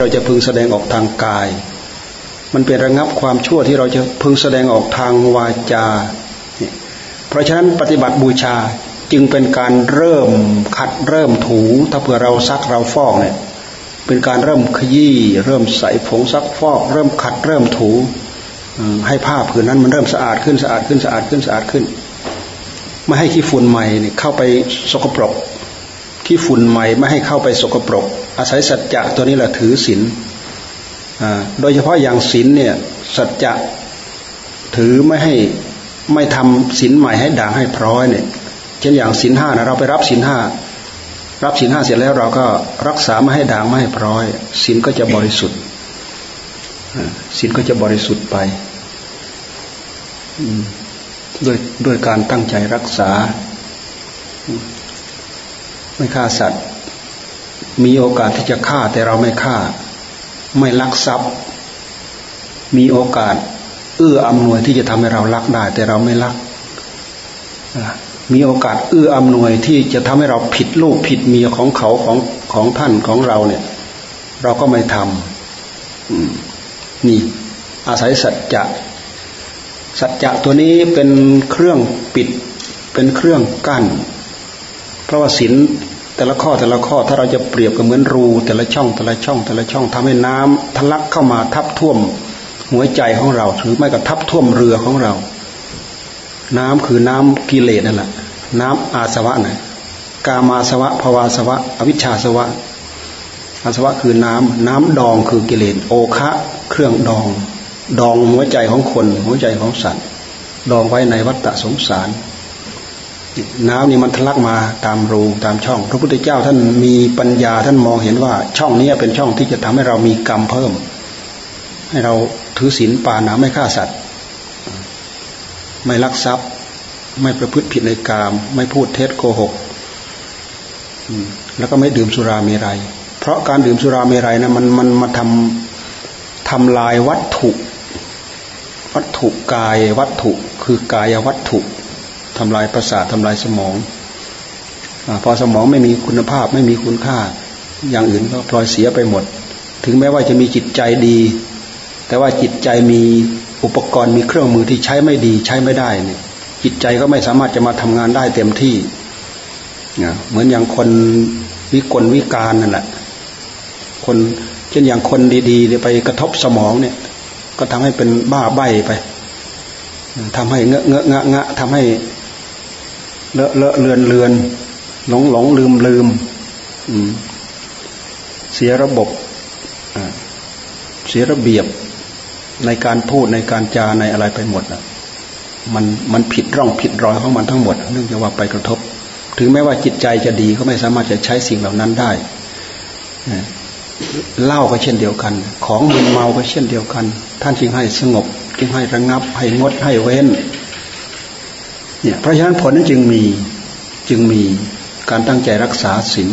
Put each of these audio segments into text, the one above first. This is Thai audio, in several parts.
เราจะพึงแสดงออกทางกาย มันเป็นระงับความชั่วที่เราจะพึงแสดงออกทางวาจา เพราะฉะนั้นปฏิบัติบูชาจึงเป็นการเริ่มขัดเริ่มถู ถ้าเผื่อเราซักเราฟอกเนี่ยเป็นการเริ่มขยี้เริ่มใส่ผงซักฟอก เริ่มขัดเริ่มถูให้ผ้าผืนนั้นมันเริ่มสะอาดขึ้นสะอาดขึ้นสะอาดขึ้นสะอาดขึ้น ไม่ให้ขี้ฝุ่นใหม่เนี่ยเข้าไปสกปรกขี้ฝุ่นใหม่ไม่ให้เข้าไปสกปรก อาศัยสัจจะตัวนี้แหละถือศีลโดยเฉพาะอย่างศีลเนี่ยสัจจะถือไม่ให้ไม่ทำศีลใหม่ให้ด่างให้พร้อยเนี่ยเช่นอย่างศีลห้านะเราไปรับศีลห้ารับศีลห้าเสร็จแล้วเราก็รักษาไม่ให้ด่างไม่ให้พร้อยศีลก็จะบริสุทธิ์ศีลก็จะบริสุทธิ์ไปด้วยด้วยการตั้งใจรักษา ไม่ฆ่าสัตว์ มีโอกาสที่จะฆ่าแต่เราไม่ฆ่า ไม่ลักทรัพย์ มีโอกาส เอื้ออำนวยที่จะทำให้เราลักได้ แต่เราไม่ลัก มีโอกาสเอื้ออำนวยที่จะทำให้เราผิดลูกผิดเมียของเขาของของท่านของเราเนี่ย เราก็ไม่ทำนี่อาศัยสัจจะสัจจะตัวนี้เป็นเครื่องปิดเป็นเครื่องกั้น เพราะว่าศีล แต่ละข้อแต่ละข้อถ้าเราจะเปรียบกับเหมือนรู แต่ละช่องแต่ละช่อง แต่ละช่องทำให้น้ำทะลักเข้ามาทับท่วมหัวใจของเราหรือไม่ก็ทับท่วมเรือของเรา น้ำคือน้ำกิเลสนั่นแหละน้ำอาสวะนะกามาสวะภวาสวะ อวิชชาสวะ อาสวะคือน้ำน้ำดองคือกิเลสโอคะเครื่องดอง ดองหัวใจของคน หัวใจของสัตว์ ดองไว้ในวัฏฏะสงสาร น้ำนี่มันทะลักมาตามรูตามช่อง พระพุทธเจ้าท่านมีปัญญาท่านมองเห็นว่าช่องนี้เป็นช่องที่จะทำให้เรามีกรรมเพิ่ม ให้เราถือศีลปานาไม่ฆ่าสัตว์ ไม่ลักทรัพย์ ไม่ประพฤติผิดในกาม ไม่พูดเท็จโกหกแล้วก็ไม่ดื่มสุราเมรัย เพราะการดื่มสุราเมรัยนะมันมันมาทำทำลายวัตถุ วัตถุกายวัตถุคือกายวัตถุ ทำลายประสาททำลายสมองอพอสมองไม่มีคุณภาพไม่มีคุณค่า อย่างอื่นก็พลอยเสียไปหมด ถึงแม้ว่าจะมีจิตใจดี แต่ว่าจิตใจมีอุปกรณ์มีเครื่องมือที่ใช้ไม่ดีใช้ไม่ได้เนี่ยจิตใจก็ไม่สามารถจะมาทำงานได้เต็มที่เหมือนอย่างคนวิกลวิการนั่นแหละคนเช่นอย่างคนดีๆไปกระทบสมองเนี่ย ก็ทำให้เป็นบ้าใบ้ไปทำให้เงอะเงอะงะงะทำให้ เลอะเลอะเลือนเลือนหลงหลงลืมลืมเสียระบบเสียระเบียบในการพูดในการจาในอะไรไปหมดอะมันมันผิดร่องผิดรอยของมันทั้งหมด เนื่องจากว่าไปกระทบ ถึงแม้ว่าจิตใจจะดีก็ไม่สามารถจะใช้สิ่งเหล่านั้นได้เหล้าก็เช่นเดียวกัน ของมึนเมาก็เช่นเดียวกัน ท่านจึงให้สงบจึงให้ระงับให้งดให้เว้น เนี่ยเพราะฉะนั้นผลนั้นจึงมีจึงมีการตั้งใจรักษาศีล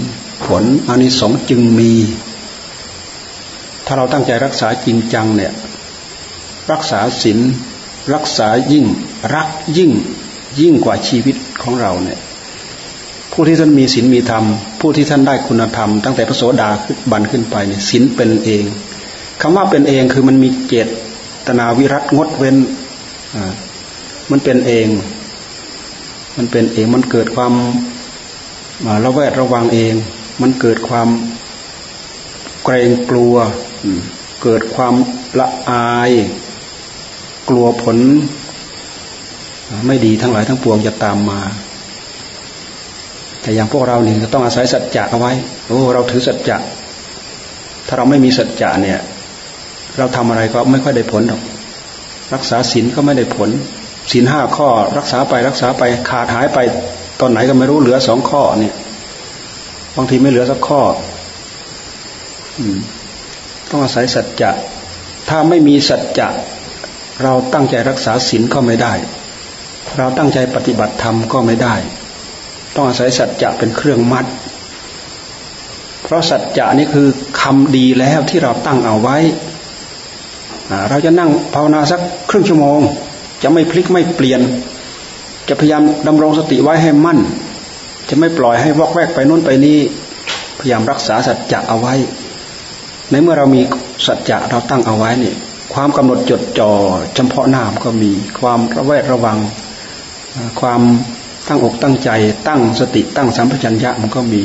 ผลอานิสงส์จึงมี ถ้าเราตั้งใจรักษาจริงจังเนี่ยรักษาศีลรักษายิ่งรักยิ่งยิ่งกว่าชีวิตของเราเนี่ยผู้ที่ท่านมีศีลมีธรรม ผู้ที่ท่านได้คุณธรรมตั้งแต่พระโสดาบันขึ้นไปเนี่ยศีลเป็นเองคำว่าเป็นเองคือมันมีเจตนาวิรัตงดเว้นมันเป็นเอง มันเป็นเองมันเกิดความระแวดระวังเอง มันเกิดความเกรงกลัว เกิดความละอาย กลัวผล ไม่ดีทั้งหลายทั้งปวงจะตามมา แต่อย่างพวกเราเนี่ยต้องอาศัยสัจจะเอาไว้โอ้เราถือสัจจะถ้าเราไม่มีสัจจะเนี่ย เราทำอะไรก็ไม่ค่อยได้ผลหรอก รักษาศีลก็ไม่ได้ผล ศีลห้าข้อรักษาไปรักษาไปขาดหายไปตอนไหนก็ไม่รู้เหลือสองข้อเนี่ยบางทีไม่เหลือสักข้ออต้องอาศัยสัจจะถ้าไม่มีสัจจะเราตั้งใจรักษาศีลก็ไม่ได้ เราตั้งใจปฏิบัติธรรมก็ไม่ได้ ต้องอาศัยสัจจะเป็นเครื่องมัด เพราะสัจจะนี่คือคำดีแล้วที่เราตั้งเอาไว้ เราจะนั่งภาวนาสักครึ่งชั่วโมง จะไม่พลิกไม่เปลี่ยน จะพยายามดำรงสติไว้ให้มั่น จะไม่ปล่อยให้วอกแวกไปนู้นไปนี้ พยายามรักษาสัจจะเอาไว้ ในเมื่อเรามีสัจจะเราตั้งเอาไว้เนี่ยความกำหนดจดจ่อเฉพาะหน้ามก็มีความระแวดระวัง ความตั้งอกตั้งใจ ตั้งสติตั้งสัมปชัญญะมันก็มี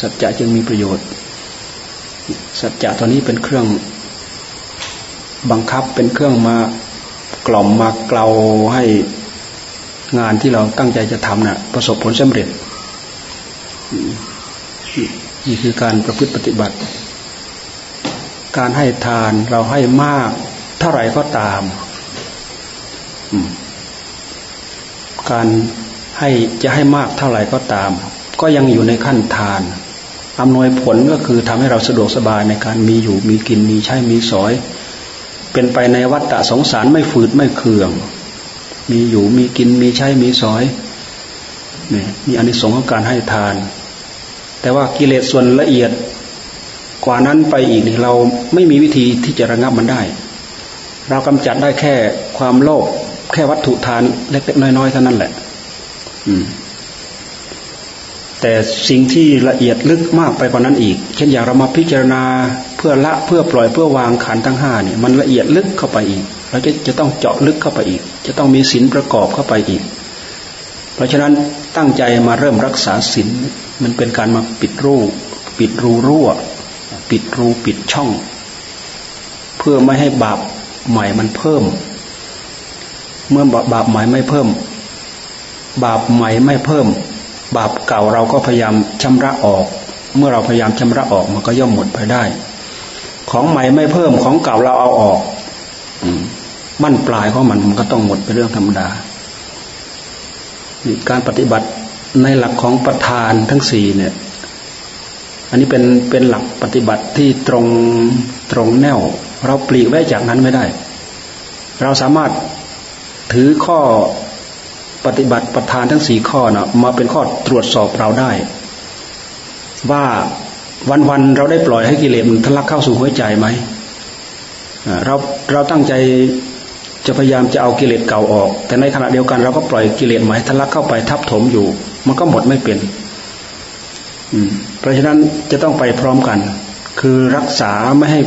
สัจจะจึงมีประโยชน์ สัจจะตัวนี้เป็นเครื่องบังคับเป็นเครื่องมา กล่อมมาเกลาให้งานที่เราตั้งใจจะทำนะ่ะ ประสบผลสำเร็จ นี่คือการประพฤติปฏิบัติ การให้ทานเราให้มากเท่าไหร่ก็ตาม การให้จะให้มากเท่าไหร่ก็ตาม ก็ยังอยู่ในขั้นทานอำนวยผลก็คือทำให้เราสะดวกสบายในการมีอยู่มีกินมีใช้มีสอย เป็นไปในวัฏฏะสงสารไม่ฝืดไม่เคือง มีอยู่มีกินมีใช้มีสอยนี่มีอนิสงส์ของการให้ทาน แต่ว่ากิเลสส่วนละเอียดกว่านั้นไปอีกนี่เราไม่มีวิธีที่จะระงับมันได้ เรากำจัดได้แค่ความโลภแค่วัตถุทานเล็กๆน้อยๆเท่านั้นแหละ อืมแต่สิ่งที่ละเอียดลึกมากไปกว่านั้นอีก เช่นอย่างเรามาพิจารณา เพื่อละเพื่อปล่อยเพื่อวางขันทั้งห้าเนี่ยมันละเอียดลึกเข้าไปอีก เราจะจะต้องเจาะลึกเข้าไปอีก จะต้องมีศีลประกอบเข้าไปอีก เพราะฉะนั้นตั้งใจมาเริ่มรักษาศีลมันเป็นการมาปิดรูปิดรูรั่ว ปิดรูปิดช่อง เพื่อไม่ให้บาปใหม่มันเพิ่ม เมื่อบาปใหม่ไม่เพิ่ม บาปใหม่ไม่เพิ่ม บาปเก่าเราก็พยายามชำระออก เมื่อเราพยายามชำระออกมันก็ย่อมหมดไปได้ ของใหม่ไม่เพิ่มของเก่าเราเอาออกบั้นปลายของมันมันก็ต้องหมดเป็นเรื่องธรรมดาการปฏิบัติในหลักของประธานทั้งสี่เนี่ย อันนี้เป็นเป็นหลักปฏิบัติที่ตรงตรงแนว เราปลีกไว้จากนั้นไม่ได้ เราสามารถถือข้อปฏิบัติประธานทั้งสี่ข้อนะมาเป็นข้อตรวจสอบเราได้ ว่า วันวันเราได้ปล่อยให้กิเลสมันทะลักเข้าสู่หัวใจไหมเราเราตั้งใจจะพยายามจะเอากิเลสเก่าออก แต่ในขณะเดียวกันเราก็ปล่อยกิเลสใหม่ทะลักเข้าไปทับถมอยู่ มันก็หมดไม่เป็นเพราะฉะนั้นจะต้องไปพร้อมกัน คือรักษาไม่ให้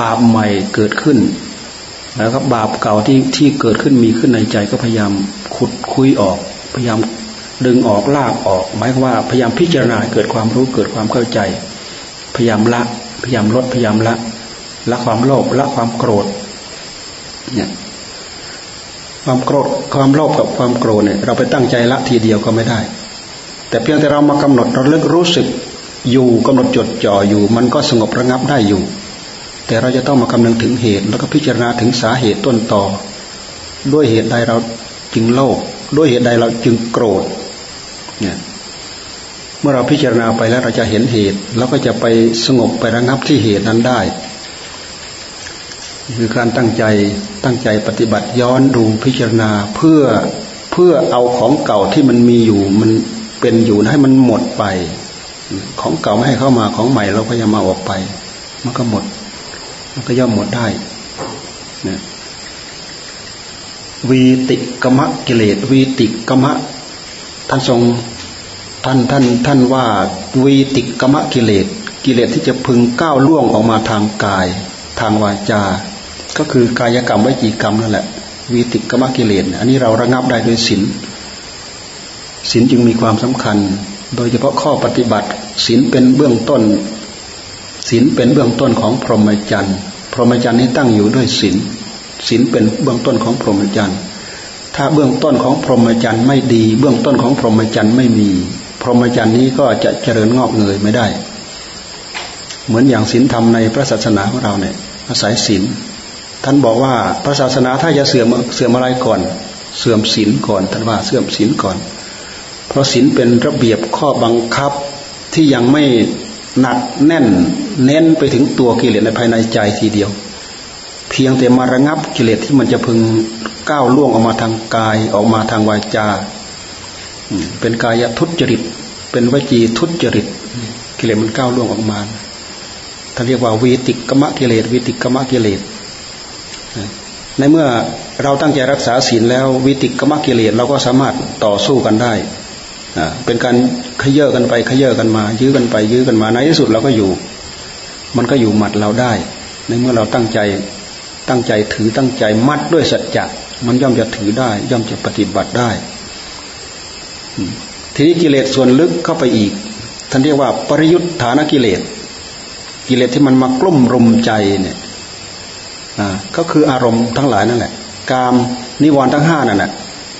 บาปใหม่เกิดขึ้น แล้วก็บาปเก่าที่ที่เกิดขึ้นมีขึ้นในใจก็พยายามขุดคุยออก พยายามดึงออกลากออก หมายว่าพยายามพิจารณาเกิดความรู้เกิดความเข้าใจ พยายามละ พยายามลดพยายามละละความโลภละความโกรธเนี่ยความโกรธความโลภกับความโกรธเนี่ยเราไปตั้งใจละทีเดียวก็ไม่ได้ แต่เพียงแต่เรามากำหนดเราเลิกรู้สึกอยู่กำหนดจดจ่ออยู่ มันก็สงบระงับได้อยู่ แต่เราจะต้องมาคำนึงถึงเหตุ แล้วก็พิจารณาถึงสาเหตุต้นต่อ ด้วยเหตุใดเราจึงโลภด้วยเหตุใดเราจึงโกรธเนี่ย เมื่อเราพิจารณาไปแล้วเราจะเห็นเหตุ แล้วก็จะไปสงบไประงับที่เหตุนั้นได้คือการตั้งใจตั้งใจปฏิบัติย้อนดูพิจารณาเพื่อเพื่อเอาของเก่าที่มันมีอยู่มันเป็นอยู่ให้มันหมดไป ของเก่าไม่ให้เข้ามาของใหม่เราพยายามมาออกไป มันก็หมด มันก็ย่อมหมดได้นะวีติกมะกิเลสวีติกมะท่านทรง ท่านท่านท่านว่าวีติกมะกิเลสกิเลสที่จะพึงก้าวล่วงออกมาทางกาย ทางวาจา ก็คือกายกรรมวิจีกรรมนั่นแหละวีติกมะกิเลสอันนี้เราระงับได้โดยศีลศีลจึงมีความสำคัญ โดยเฉพาะข้อปฏิบัติศีลเป็นเบื้องต้นศีลเป็นเบื้องต้นของพรหมจรรย์พรหมจรรย์นี้ตั้งอยู่ด้วยศีลศีลเป็นเบื้องต้นของพรหมจรรย์ถ้าเบื้องต้นของพรหมจรรย์ไม่ดี เบื้องต้นของพรหมจรรย์ไม่มี รหมจรรย์นี้ก็จะเจริญงอกเงยไม่ได้ เหมือนอย่างศีลธรรมในพระศาสนาของเราเนี่ยอาศัยศีลท่านบอกว่าพระศาสนาถ้าจะเสื่อมเสื่อมอะไรก่อน เสื่อมศีลก่อนท่านว่าเสื่อมศีลก่อน เพราะศีลเป็นระเบียบข้อบังคับที่ยังไม่หนักแน่นเน้นไปถึงตัวกิเลสในภายในใจทีเดียว เพียงแต่มาระงับกิเลสที่มันจะพึงก้าวล่วงออกมาทางกายออกมาทางวาจาเป็นกายทุจริต เป็นวจีทุจริต กิเลสมันก้าวล่วงออกมาท่านเรียกว่าวีติกมะกิเลสวีติกมะกิเลสในเมื่อเราตั้งใจรักษาศีลแล้ววิติกรรมกิเลสเราก็สามารถต่อสู้กันได้ เป็นการขยเยอะกันไปขยเยอะกันมา ยื้อกันไปยื้อกันมาในที่สุดเราก็อยู่ มันก็อยู่หมัดเราได้ ในเมื่อเราตั้งใจตั้งใจถือตั้งใจมัดด้วยสัจจะมันย่อมจะถือได้ ย่อมจะปฏิบัติได้ ทีนี้กิเลสส่วนลึกเข้าไปอีก ท่านเรียกว่าปริยุทธานกิเลส กิเลสที่มันมากลุ่มรุมใจเนี่ยก็คืออารมณ์ทั้งหลายนั่นแหละ กามนิวรณ์ทั้งห้านั่นแหละ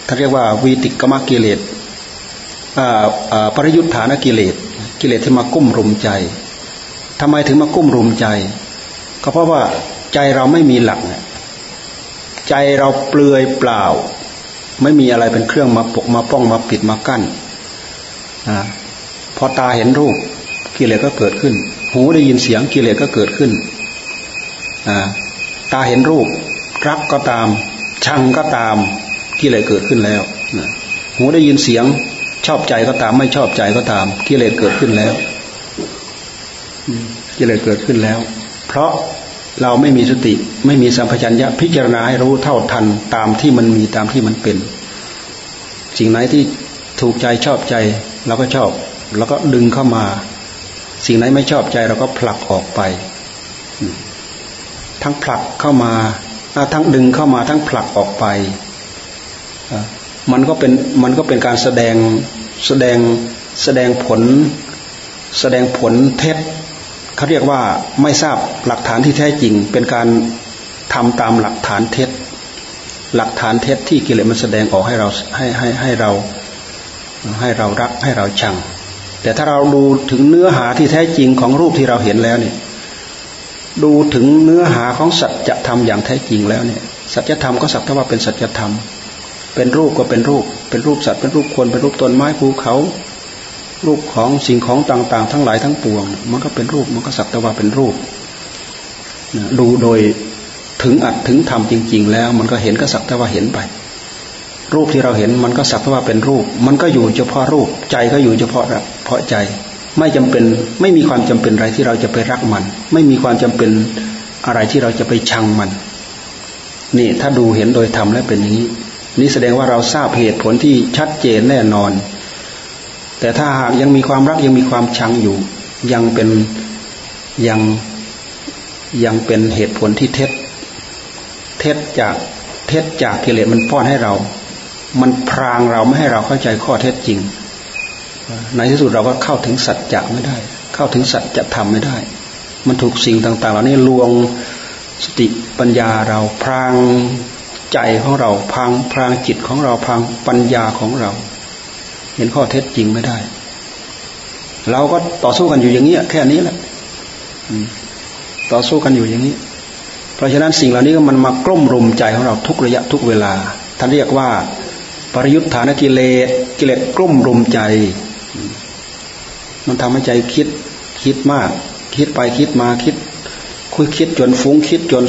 ท่านเรียกว่าวีติกมกิเลสปริยุทธานกิเลส กิเลสที่มากุ้มรุมใจทำไมถึงมากุ้มรุมใจ ก็เพราะว่าใจเราไม่มีหลักใจเราเปลือยเปล่า ไม่มีอะไรเป็นเครื่องมาปกมาป้องมาปิดมากั้น พอตาเห็นรูปกิเลสก็เกิดขึ้น หูได้ยินเสียงกิเลสก็เกิดขึ้นตาเห็นรูป รักก็ตาม ชังก็ตามกิเลสเกิดขึ้นแล้วหูได้ยินเสียงชอบใจก็ตาม ไม่ชอบใจก็ตามกิเลสเกิดขึ้นแล้วกิเลสเกิดขึ้นแล้ว เพราะเราไม่มีสติ ไม่มีสัมปชัญญะพิจารณาให้รู้เท่าทันตามที่มันมีตามที่มันเป็น สิ่งไหนที่ถูกใจชอบใจ เราก็ชอบแล้วก็ดึงเข้ามา สิ่งไหนไม่ชอบใจเราก็ผลักออกไป ทั้งผลักเข้ามาทั้งดึงเข้ามาทั้งผลักออกไปมันก็เป็นมันก็เป็นการแสดงแสดงแสดงผล แสดงผลเท็จเขาเรียกว่าไม่ทราบหลักฐานที่แท้จริง เป็นการทำตามหลักฐานเท็จ หลักฐานเท็จที่กิเลสมันแสดงออกให้เราให้ให้ให้เรา ให้เรารักให้เราชัง แต่ถ้าเราดูถึงเนื้อหาที่แท้จริงของรูปที่เราเห็นแล้วเนี่ย ดูถึงเนื้อหาของสัจธรรมอย่างแท้จริงแล้วเนี่ย สัจธรรมก็สักแต่ว่าเป็นสัจธรรม เป็นรูปก็เป็นรูป เป็นรูปสัตว์ เป็นรูปคน เป็นรูปต้นไม้ภูเขา รูปของสิ่งของต่าง ๆ ทั้งหลายทั้งปวง มันก็เป็นรูป มันก็สักแต่ว่าเป็นรูป ดูโดยถึงอัดถึงทำจริง ๆ แล้ว มันก็เห็นก็สักแต่ว่าเห็นไป รูปที่เราเห็นมันก็สักว่าเป็นรูป มันก็อยู่เฉพาะรูป ใจก็อยู่เฉพาะเพราะใจ ไม่จำเป็นไม่มีความจำเป็นอะไรที่เราจะไปรักมัน ไม่มีความจำเป็นอะไรที่เราจะไปชังมัน นี่ถ้าดูเห็นโดยธรรมแล้วเป็นอย่างนี้ นี่แสดงว่าเราทราบเหตุผลที่ชัดเจนแน่นอน แต่ถ้าหากยังมีความรักยังมีความชังอยู่ ยังเป็นยังยังเป็นเหตุผลที่เท็จ เท็จจากเท็จจากกิเลสมันป้อนให้เรา มันพรางเราไม่ให้เราเข้าใจข้อเท็จจริง ในที่สุดเราก็เข้าถึงสัจจะไม่ได้ เข้าถึงสัจธรรมไม่ได้ มันถูกสิ่งต่าง ๆ เหล่านี้ลวงสติปัญญาเราพรางใจของเราพังพรางจิตของเราพังปัญญาของเรา เห็นข้อเท็จจริงไม่ได้ เราก็ต่อสู้กันอยู่อย่างนี้แค่นี้แหละต่อสู้กันอยู่อย่างนี้ เพราะฉะนั้นสิ่งเหล่านี้ก็มันมากล้มรุมใจของเราทุกระยะทุกเวลาท่านเรียกว่า ปริยุทธานกิเลสกิเลสกลุ้มรุมใจ มันทำให้ใจคิดคิดมาก คิดไปคิดมาคิด คุยคิดจนฟุ้งคิดจน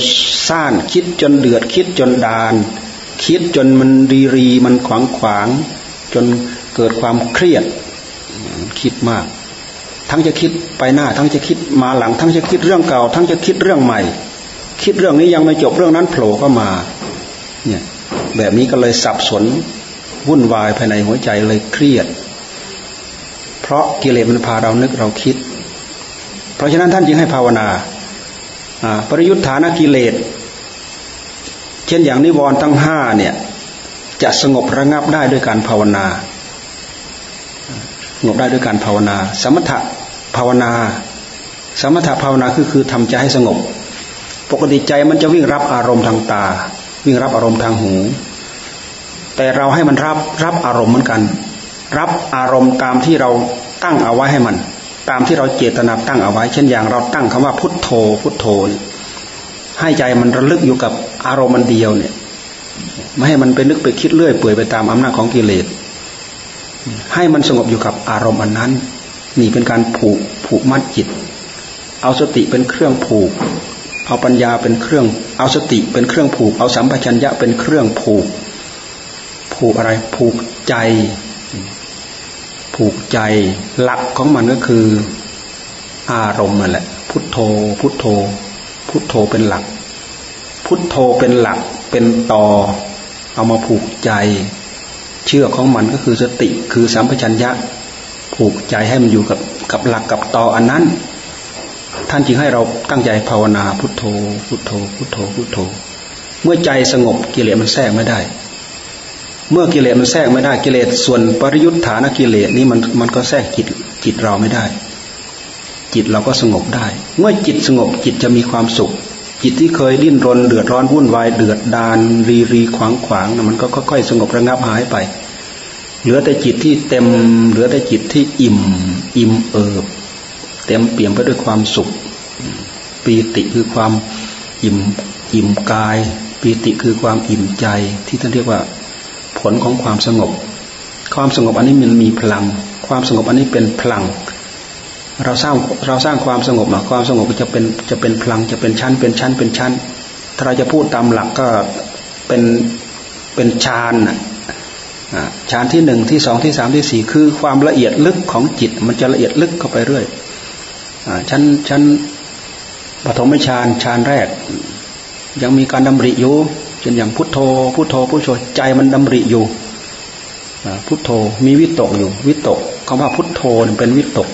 ซ่าน คิดจนเดือดคิดจนดาน คิดจนมันรีรีมันขวางขวาง จนเกิดความเครียด คิดมาก ทั้งจะคิดไปหน้า ทั้งจะคิดมาหลัง ทั้งจะคิดเรื่องเก่า ทั้งจะคิดเรื่องใหม่ คิดเรื่องนี้ยังไม่จบเรื่องนั้นโผล่เข้ามา เนี่ยแบบนี้ก็เลยสับสน วุ่นวายภายในหัวใจเลยเครียด เพราะกิเลสมันพาเรานึกเราคิด เพราะฉะนั้นท่านจึงให้ภาวนาปริยุทธานกิเลส เช่นอย่างนิวรณ์ตั้งห้าเนี่ย จะสงบระงับได้ด้วยการภาวนาสงบได้ด้วยการภาวนา สมถะภาวนา สมถะภาวนาคือคือทำใจให้สงบ ปกติใจมันจะวิ่งรับอารมณ์ทางตา วิ่งรับอารมณ์ทางหู แต่เราให้มันรับรับอารมณ์เหมือนกัน รับอารมณ์ตามที่เราตั้งเอาไว้ให้มัน ตามที่เราเจตนาตั้งเอาไว้ เช่นอย่างเราตั้งคำว่าพุทโธพุทโธ ให้ใจมันระลึกอยู่กับอารมณ์มันเดียวเนี่ย ไม่ให้มันไปนึกไปคิดเรื่อยเปื่อยไปตามอำนาจของกิเลสให้มันสงบอยู่กับอารมณ์อันนั้น นี่เป็นการผูกผูกมัดจิต เอาสติเป็นเครื่องผูก เอาปัญญาเป็นเครื่อง เอาสติเป็นเครื่องผูก เอาสัมปชัญญะเป็นเครื่องผูก ผูกอะไร ผูกใจ ผูกใจหลักของมันก็คือ อารมณ์นั่นแหละ พุทโธ พุทโธ พุทโธเป็นหลัก พุทโธเป็นหลัก เป็นต่อ เอามาผูกใจ เชื่อของมันก็คือสติ คือสัมปชัญญะ ผูกใจให้มันอยู่กับกับหลักกับต่ออันนั้น ท่านจึงให้เราตั้งใจภาวนาพุทโธ พุทโธ พุทโธ พุทโธ เมื่อใจสงบกิเลสมันแทรกไม่ได้ เมื่อกิเลสมันแทรกไม่ได้กิเลสส่วนปริยุทธานกิเลสนี้มันมันก็แทรกจิตจิตเราไม่ได้ จิตเราก็สงบได้ เมื่อจิตสงบจิตจะมีความสุข จิตที่เคยดิ้นรน เดือดร้อนวุ่นวายเดือดดานรีรีขวางขวางมันก็ค่อยๆสงบระงับหายไป เหลือแต่จิตที่เต็ม เหลือแต่จิตที่อิ่ม อิ่มเอิบ เต็มเปี่ยมไปด้วยความสุขปีติคือความอิ่มอิ่มกายปีติคือความอิ่มใจที่ท่านเรียกว่า ลของความสงบ ความสงบอันนี้มันมีพลัง ความสงบอันนี้เป็นพลัง เราสร้างเราสร้างความสงบนะความสงบจะเป็นจะเป็นพลังจะเป็นชั้น เป็นชั้นเป็นชั้น ถ้าเราจะพูดตามหลักก็เป็นเป็นฌานฌานที่หนึ่งที่สองที่สามที่สี่คือความละเอียดลึกของจิต มันจะละเอียดลึกเข้าไปเรื่อยชั้นชั้นปฐมฌานฌานแรก ยังมีการดำริอยู่ เช่นอย่างพุทโธ พุทโธพุทโธใจมันดำริอยู่พุทโธมีวิตกอยู่ วิตกคำว่าพุทโธเป็นวิตก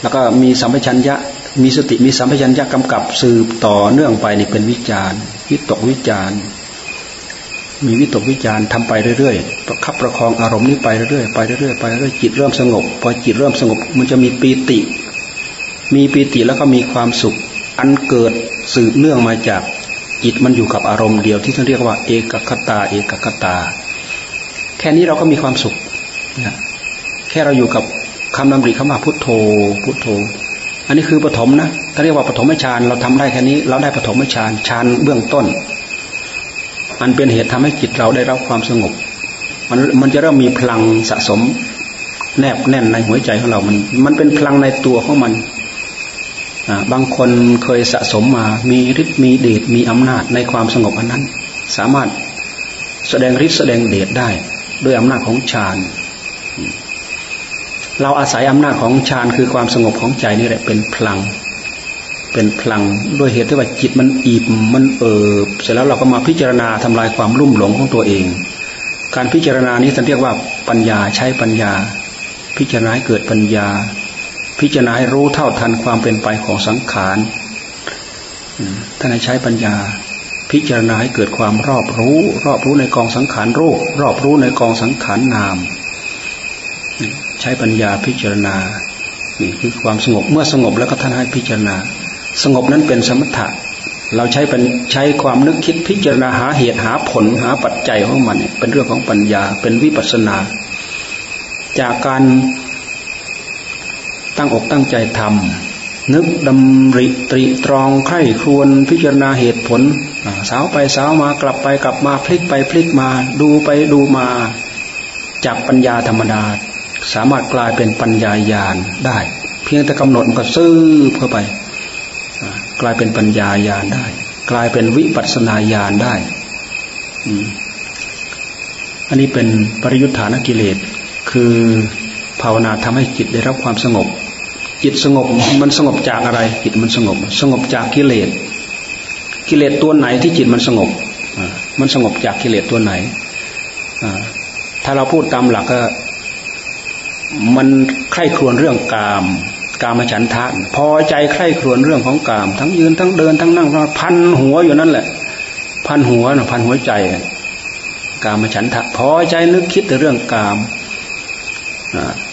แล้วก็มีสัมปชัญญะมีสติมีสัมปชัญญะกำกับสืบต่อเนื่องไปนี่เป็นวิจารวิตกวิจารมีวิตกวิจารทำไปเรื่อยๆประคับประคองอารมณ์นี้ไปเรื่อยๆไปเรื่อยๆไปเรื่อยจิตเริ่มสงบพอจิตเริ่มสงบ มันจะมีปีติ มีปีติแล้วก็มีความสุข อันเกิดสืบเนื่องมาจาก จิตมันอยู่กับอารมณ์เดียวที่ท่านเรียกว่า เอกคตา เอกคตา แค่นี้เราก็มีความสุขนะแค่เราอยู่กับคำนำริคำว่าพุทโธ พุทโธ อันนี้คือปฐมนะถ้าเรียกว่าปฐมฌานเราทำได้แค่นี้ เราได้ปฐมฌานฌานเบื้องต้น อันเป็นเหตุทำให้จิตเราได้รับความสงบ มันมันจะเริ่มมีพลังสะสม แนบแน่นในหัวใจของเรา มัน มันเป็นพลังในตัวของมัน บางคนเคยสะสมมา มีฤทธิ์มีเดชมีอำนาจในความสงบอันนั้น สามารถแสดงฤทธิ์แสดงเดชได้ด้วยอำนาจของฌาน เราอาศัยอำนาจของฌานคือความสงบของใจนี่แหละเป็นพลัง เป็นพลังด้วยเหตุที่ว่าจิตมันอิ่มมันเอิบเสร็จแล้วเราก็มาพิจารณาทำลายความรุ่มหลงของตัวเอง การพิจารณานี้ท่านเรียกว่าปัญญาใช้ปัญญา พิจารณาเกิดปัญญา พิจารณาให้รู้เท่าทันความเป็นไปของสังขารท่านใช้ปัญญา พิจารณาให้เกิดความรอบรู้ รอบรู้ในกองสังขารรูป รอบรู้ในกองสังขารนาม ใช้ปัญญาพิจารณานี่คือความสงบเมื่อสงบแล้วก็ท่านให้พิจารณา สงบนั้นเป็นสมถะ เราใช้เป็นใช้ความนึกคิดพิจารณาหาเหตุหาผลหาปัจจัยของมันเป็นเรื่องของปัญญาเป็นวิปัสนา จากการ ตั้งอกตั้งใจทำนึกดำริตรีตรองใคร่ครวนพิจารณาเหตุผลสาวไปสาวมากลับไปกลับมาพลิกไปพลิกมา ดูไปดูมา จากปัญญาธรรมดา สามารถกลายเป็นปัญญาญาณได้ เพียงแต่กำหนดมันก็ซื้อเข้าไป กลายเป็นปัญญาญาณได้ กลายเป็นวิปัสนาญาณได้อันนี้เป็นปริยุทธานกิเลส คือภาวนาทำให้จิตได้รับความสงบ จิตสงบมันสงบจากอะไร จิตมันสงบ สงบจากกิเลส กิเลสตัวไหนที่จิตมันสงบมันสงบจากกิเลสตัวไหนถ้าเราพูดตามหลักก็ มันใคร่ครวญเรื่องกาม กามฉันทะพอใจใคร่ครวญเรื่องของกาม ทั้งยืนทั้งเดินทั้งนั่งพันหัวอยู่นั่นแหละ พันหัวนะพันหัวใจ กามฉันทะพอใจนึกคิดแต่เรื่องกาม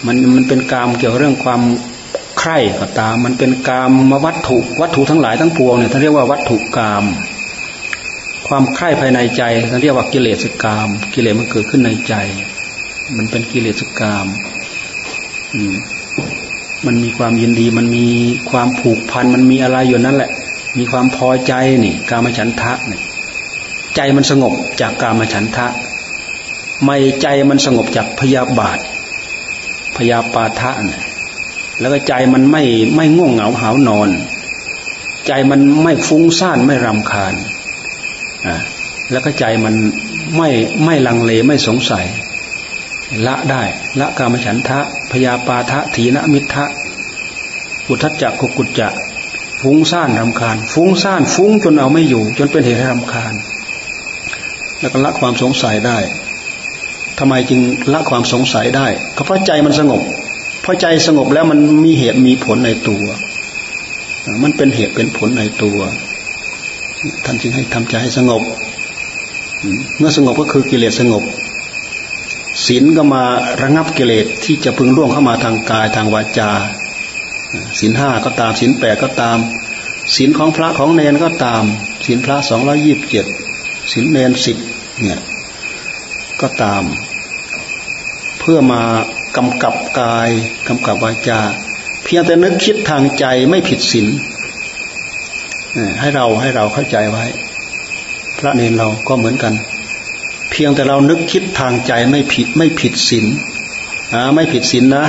มันมันเป็นกามเกี่ยวเรื่องความ ใคร่ก็ตาม มันเป็นกามมาวัตถุวัตถุทั้งหลายทั้งปวงเนี่ยท่านเรียกว่าวัตถุกาม ความใคร่ภายในใจท่านเรียกว่ากิเลสกาม กิเลสมันเกิดขึ้นในใจ มันเป็นกิเลสกามอืมมันมีความยินดี มันมีความผูกพัน มันมีอะไรอยู่นั่นแหละ มีความพอใจนี่กามฉันทะนี่ใจมันสงบจากกามฉันทะ ไม่ใจมันสงบจากพยาบาท พยาปาทะเนี่ย แล้วก็ใจมันไม่ไม่ง่วงเหงาหานอน ใจมันไม่ฟุ้งซ่านไม่รำคาญอ่าแล้วก็ใจมันไม่ไม่ลังเลไม่สงสัย ละได้ละกามฉันทะพยาปาทะถีนมิทะอุทัจจะกุกุจจะฟุ้งซ่านรำคาญ ฟุ้งซ่านฟุ้งจนเอาไม่อยู่ จนเป็นเหตุให้รำคาญ แล้วก็ละความสงสัยได้ทำไมจึงละความสงสัยได้ก็เพราะใจมันสงบ พอใจสงบแล้วมันมีเหตุมีผลในตัว มันเป็นเหตุเป็นผลในตัว ท่านจึงให้ทำใจให้สงบ เมื่อสงบก็คือกิเลสสงบศีลก็มาระงับกิเลสที่จะพึงล่วงเข้ามาทางกายทางวาจาศีลห้าก็ตามศีลแปดก็ตามศีลของพระของเนนก็ตามศีลพระสองร้อยี่บเจ็ดศีลเนนสิบเนี่ยก็ตาม เพื่อมา กำกับกายกำกับวาจา เพียงแต่นึกคิดทางใจไม่ผิดศีลให้เราให้เราเข้าใจไว้ พระเนนเราก็เหมือนกัน เพียงแต่เรานึกคิดทางใจไม่ผิดไม่ผิดศีลไม่ผิดศีลนะ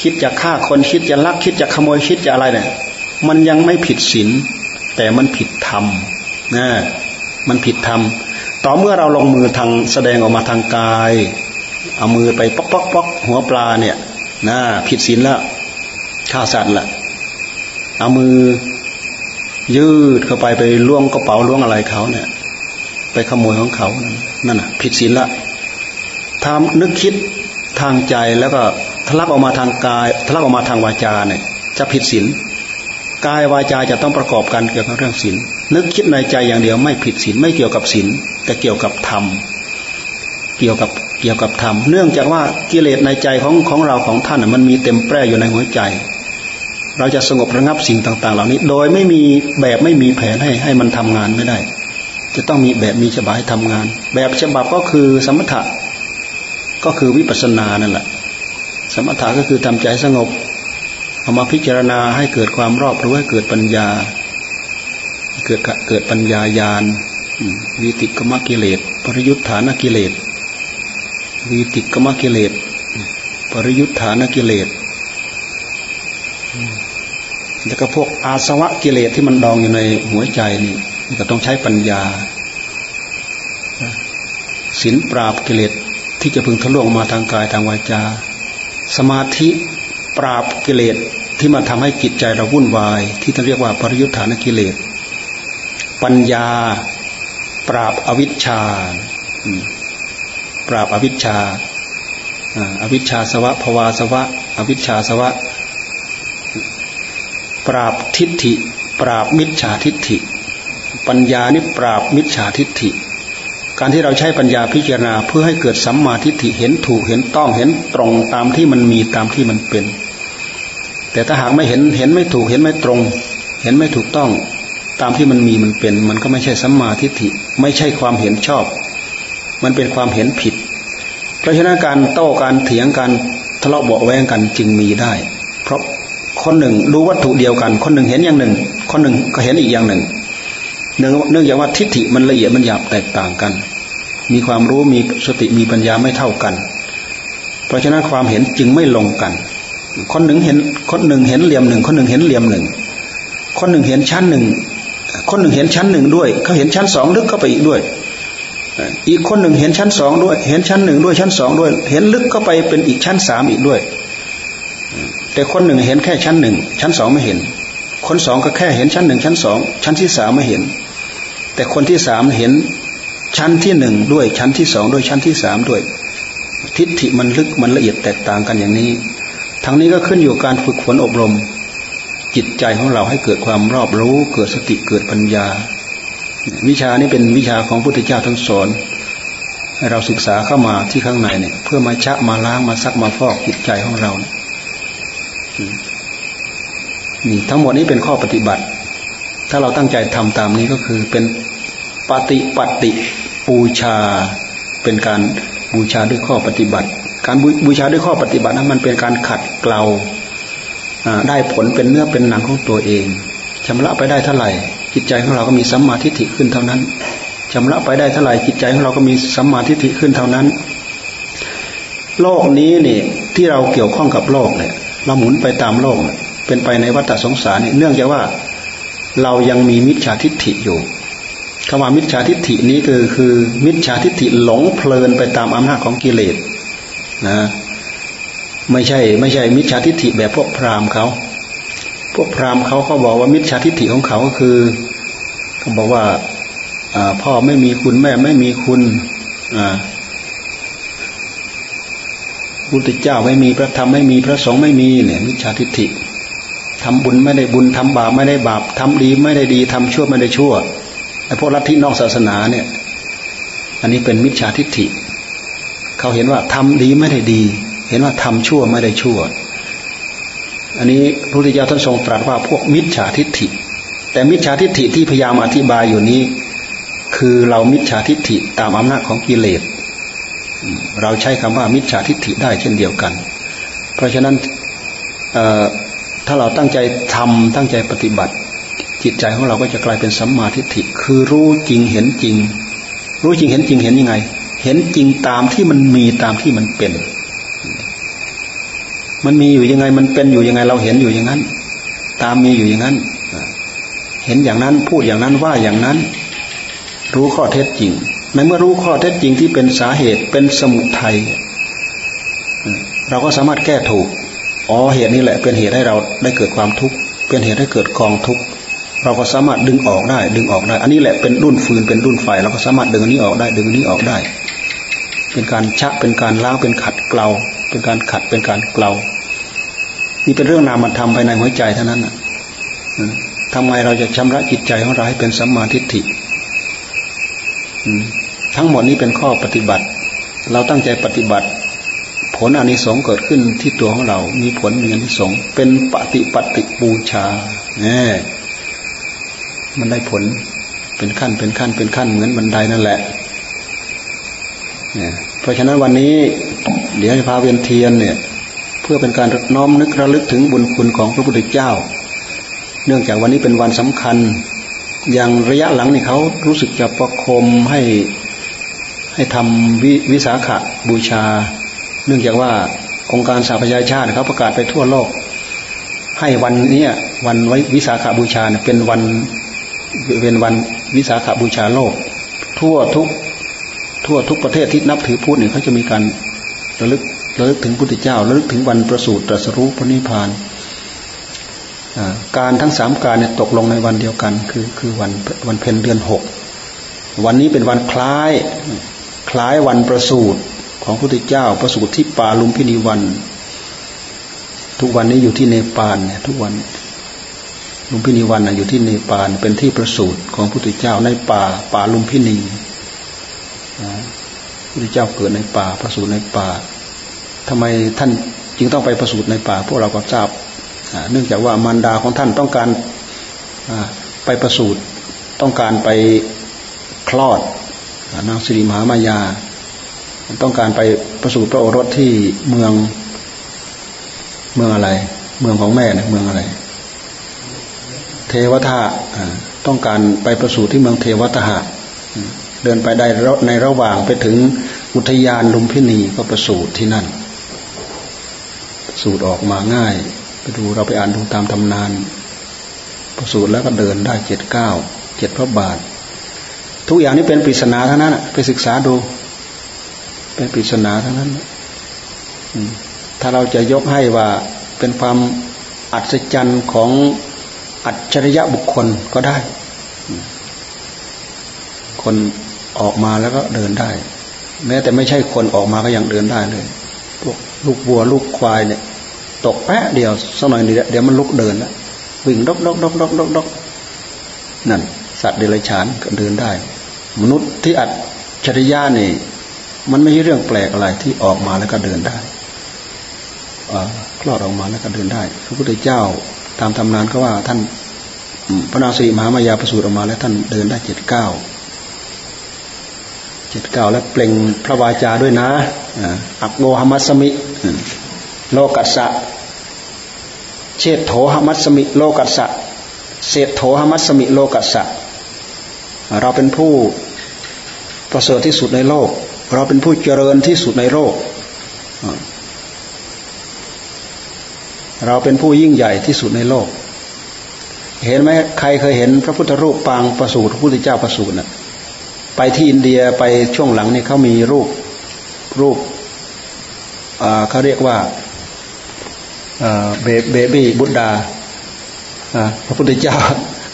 คิดจะฆ่าคนคิดจะลักคิดจะขโมยคิดจะอะไรเนี่ย มันยังไม่ผิดศีลแต่มันผิดธรรมนะมันผิดธรรม ต่อเมื่อเราลงมือทางแสดงออกมาทางกาย เอามือไปปอกปอกปอกหัวปลาเนี่ยนะผิดศีลล้วฆ่าสัตว์ละเอามือยืดเข้าไปไปล่วงกระเป๋าล่วงอะไรเขาเนี่ย ไปขโมยของเขานั่นน่ะ ผิดศีลละทำนึกคิดทางใจแล้วก็ทะลักออกมาทางกายทะลักออกมาทางวาจาเนี่ย จะผิดศีลกายวาจาจะต้องประกอบกันเกี่ยวกับเรื่องศีลนึกคิดในใจอย่างเดียวไม่ผิดศีลไม่เกี่ยวกับศีลแต่เกี่ยวกับธรรมเกี่ยวกับ เกี่ยวกับธรรมเนื่องจากว่ากิเลสในใจของของเราของท่านมันมีเต็มแปร่อยู่ในหัวใจ เราจะสงบระงับสิ่งต่าง ๆ เหล่านี้ โดยไม่มีแบบไม่มีแผนให้ให้มันทำงานไม่ได้ จะต้องมีแบบมีฉบับให้ทำงาน แบบฉบับก็คือสมถะก็คือวิปัสสนานั่นแหละ สมถะก็คือทำใจสงบเอามาพิจารณาให้เกิดความรอบรู้ให้เกิดปัญญา เกิดเกิดปัญญาญาณวิติกมกิเลสปริยุทธานกิเลส วิติกมกิเลสปริยุทธานกิเลสแล้วก็พวกอาสวะกิเลสที่มันดองอยู่ในหัวใจนี่ก็ต้องใช้ปัญญาศีลปราบกิเลสที่จะพึงทะลุออกมาทางกายทางวาจา สมาธิปราบกิเลสที่มาทำให้จิตใจเราวุ่นวาย ที่ท่านเรียกว่าปริยุทธานกิเลส ปัญญาปราบอวิชชา ปราบอวิชชาอวิชชาสวะภวาสวะ อวิชชาสวะ ปราบทิฏฐิ ปราบมิจฉาทิฏฐิ ปัญญานี่ปราบมิจฉาทิฏฐิ การที่เราใช้ปัญญาพิจารณาเพื่อให้เกิดสัมมาทิฏฐิเห็นถูกเห็นต้องเห็นตรงตามที่มันมีตามที่มันเป็น แต่ถ้าหากไม่เห็นเห็นไม่ถูกเห็นไม่ตรง เห็นไม่ถูกต้องตามที่มันมีมันเป็น มันก็ไม่ใช่สัมมาทิฏฐิ ไม่ใช่ความเห็นชอบ มันเป็นความเห็นผิด ราะฉะนั้นการโต้การเถียงกันทะเลาะเบาแวงกันจึงมีได้ เพราะคนหนึ่งรู้วัตถุเดียวกัน คนหนึ่งเห็นอย่างหนึ่ง คนหนึ่งก็เห็นอีกอย่างหนึ่งเนื่องเนื่องจากว่าทิฏฐิมันละเอียดมันหยาบแตกต่างกัน มีความรู้มีสติมีปัญญาไม่เท่ากัน เพราะฉะนั้นความเห็นจึงไม่ลงกัน คนหนึ่งเห็นคนหนึ่งเห็นเหลี่ยมหนึ่ง คนหนึ่งเห็นเหลี่ยมหนึ่ง คนหนึ่งเห็นชั้นหนึ่ง คนหนึ่งเห็นชั้นหนึ่งด้วย เขาเห็นชั้นสองลึกเข้าไปอีกด้วย อีกคนหนึ่งเห็นชั้นสองด้วย เห็นชั้นหนึ่งด้วยชั้นสองด้วย เห็นลึกเข้าไปเป็นอีกชั้นสามอีกด้วย แต่คนหนึ่งเห็นแค่ชั้นหนึ่งชั้นสองไม่เห็น คนสองก็แค่เห็นชั้นหนึ่งชั้นสองชั้นที่สามไม่เห็น แต่คนที่สามเห็นชั้นที่หนึ่งด้วยชั้นที่สองด้วยชั้นที่สามด้วย ทิฏฐิมันลึกมันละเอียดแตกต่างกันอย่างนี้ ทั้งนี้ก็ขึ้นอยู่การฝึกฝนอบรม จิตใจของเราให้เกิดความรอบรู้ เกิดสติเกิดปัญญา วิชานี้เป็นวิชาของพุทธเจ้าทั้งสอน ให้เราศึกษาเข้ามาที่ข้างในเนี่ย เพื่อมาชะมาล้างมาซักมาฟอกจิตใจของเรานี่ทั้งหมดนี้เป็นข้อปฏิบัติ ถ้าเราตั้งใจทำตามนี้ก็คือเป็นปฏิปฏิบูชา เป็นการบูชาด้วยข้อปฏิบัติ การบูชาด้วยข้อปฏิบัตินั้นมันเป็นการขัดเกลาได้ผลเป็นเนื้อเป็นหนังของตัวเองชำระไปได้เท่าไหร่ จิตใจของเราก็มีสัมมาทิฏฐิขึ้นเท่านั้น ชำระไปได้เท่าไหร่จิตใจของเราก็มีสัมมาทิฏฐิขึ้นเท่านั้น โลกนี้นี่ที่เราเกี่ยวข้องกับโลกเนี่ย เราหมุนไปตามโลกเป็นไปในวัฏสงสารนี่เนื่องจากว่าเรายังมีมิจฉาทิฏฐิอยู่คำว่ามิจฉาทิฏฐินี้คือคือมิจฉาทิฏฐิหลงเพลินไปตามอำนาจของกิเลสนะไม่ใช่ ไม่ใช่มิจฉาทิฏฐิแบบพวกพราหมณ์เขา พวกพราหมณ์เขาเขาบอกว่ามิจฉาทิฏฐิของเขาก็คือเขาบอกว่า พ่อไม่มีคุณแม่ไม่มีคุณพุทธเจ้าไม่มีพระธรรมไม่มีพระสงฆ์ไม่มีเนี่ยมิจฉาทิฏฐิทำบุญไม่ได้บุญทำบาปไม่ได้บาปทำดีไม่ได้ดีทำชั่วไม่ได้ชั่วไอ้พวกลัทธินอกศาสนาเนี่ย อันนี้เป็นมิจฉาทิฏฐิ เขาเห็นว่าทำดีไม่ได้ดี เห็นว่าทำชั่วไม่ได้ชั่ว อันนี้พระพุทธเจ้าท่านทรงตรัสว่าพวกมิจฉาทิฏฐิ แต่มิจฉาทิฏฐิที่พยายามอธิบายอยู่นี้ คือเรามิจฉาทิฏฐิตามอำนาจของกิเลสเราใช้คำว่ามิจฉาทิฏฐิได้เช่นเดียวกัน เพราะฉะนั้นถ้าเราตั้งใจทำตั้งใจปฏิบัติ จิตใจของเราก็จะกลายเป็นสัมมาทิฏฐิ คือรู้จริงเห็นจริง รู้จริงเห็นจริงเห็นยังไง เห็นจริงตามที่มันมีตามที่มันเป็น มันมีอยู่ยังไงมันเป็นอยู่ยังไง เราเห็นอยู่อย่างนั้น ตามมีอยู่อย่างนั้น เห็นอย่างนั้นพูดอย่างนั้นว่าอย่างนั้น รู้ข้อเท็จจริง ในเมื่อรู้ข้อเท็จจริงที่เป็นสาเหตุเป็นสมุทัยเราก็สามารถแก้ถูก อ๋อเหตุนี้แหละ เป็นเหตุให้เราได้เกิดความทุกข์ เป็นเหตุให้เกิดกองทุกข์ เราก็สามารถดึงออกได้ ดึงออกได้ อันนี้แหละเป็นรุ่นฟืนเป็นรุ่นไฟ เราก็สามารถดึงอันนี้ออกได้ ดึงอันนี้ออกได้ เป็นการชัก เป็นการล้าง เป็นขัดเกลา เป็นการขัด เป็นการเกลา นี่เป็นเรื่องนามธรรมภายในหัวใจเท่านั้นทำไมเราจะชำระจิตใจของเราให้เป็นสัมมาทิฏฐิ ทั้งหมดนี้เป็นข้อปฏิบัติ เราตั้งใจปฏิบัติ ผลอานิสงส์เกิดขึ้นที่ตัวของเรา มีผลมีอานิสงส์เป็นปฏิปฏิบูชาเนี่ยมันได้ผลเป็นขั้นเป็นขั้นเป็นขั้นเหมือนบันไดนั่นแหละเนี่ยเพราะฉะนั้นวันนี้ เดี๋ยวจะพาเวียนเทียนเนี่ย เพื่อเป็นการน้อมนึกระลึกถึงบุญคุณของพระพุทธเจ้า เนื่องจากวันนี้เป็นวันสำคัญ อย่างระยะหลังนี่เขารู้สึกจะประคมให้ให้ทำวิสาขบูชา เนื่องจากว่าองค์การสหประชาชาติเขาประกาศไปทั่วโลก ให้วันนี้วันไว้วิสาขาบูชาเนี่ยเป็นวันเป็นวันวิสาขาบูชาโลก ทั่วทุกทั่วทุกประเทศที่นับถือพุทธเนี่ยเขาจะมีการระลึกระลึกถึงพุทธเจ้าระลึกถึงวันประสูติตรัสรู้พระนิพพาน การทั้งสามการเนี่ยตกลงในวันเดียวกัน คือคือวันวันเพ็ญเดือนหกวันนี้เป็นวันคล้าย คล้ายวันประสูติของพระพุทธเจ้าประสูติที่ป่าลุมพินีวัน ทุกวันนี้อยู่ที่เนปาลเนี่ยทุกวันลุมพินีวันนะอยู่ที่เนปาลเป็นที่ประสูติของพระพุทธเจ้าในป่าป่าลุมพินีพระพุทธเจ้าเกิดในป่าประสูติในป่าทำไมท่านจึงต้องไปประสูติในป่า พวกเราก็ทราบ เนื่องจากว่ามารดาของท่านต้องการไปประสูติต้องการไปคลอดนางสิริมหามายา ต้องการไปประสูติพระโอรสที่เมืองเมืองอะไร เมืองของแม่เนี่ยเมืองอะไร เทวทาต้องการไปประสูติที่เมืองเทวทหะเดินไปได้ในระหว่างไปถึงอุทยานลุมพินีก็ประสูติที่นั่น สูตรออกมาง่าย ไปดูเราไปอ่านดูตามตำนานประสูติแล้วก็เดินได้เจ็ดเก้าเจ็ดพระบาท ทุกอย่างนี้เป็นปริศนาทั้งนั้นไปศึกษาดู เป็นปริศนาทั้งนั้นถ้าเราจะยกให้ว่าเป็นความอัศจรรย์ของอัจฉริยะบุคคลก็ได้ คนออกมาแล้วก็เดินได้ แม้แต่ไม่ใช่คนออกมาก็ยังเดินได้เลยพวกลูกวัวลูกควายเนี่ย ตกแปะเดียวสักหน่อยเดี๋ยวมันลุกเดินแล้ววิ่งดกดกดกดกดกดกนั่น สัตว์เดรัจฉานก็เดินได้ มนุษย์ที่อัดจริยะนี่ มันไม่ใช่เรื่องแปลกอะไรที่ออกมาแล้วก็เดินได้คลอดออกมาแล้วก็เดินได้ พระพุทธเจ้าตามตำนานก็ว่าท่านพระนาสีมหามายาประสูติออกมาแล้วท่านเดินได้เจ็ดเก้าเจ็ดเก้าแล้วเปล่งพระวาจาด้วยนะอักโงหมัสมิ โลกัสสะ เชตโถหมัสมิโลกัสสะเศษโถหมัสมิโลกัสสะเราเป็นผู้ประเสริฐที่สุดในโลก เราเป็นผู้เจริญที่สุดในโลก เราเป็นผู้ยิ่งใหญ่ที่สุดในโลก เห็นไหมใครเคยเห็นพระพุทธรูปปางประสูติพระพุทธเจ้าประสูติน่ะไปที่อินเดียไปช่วงหลังนี่เขามีรูปรูปเขาเรียกว่า เบบี้บุตดาพระพุทธเจ้า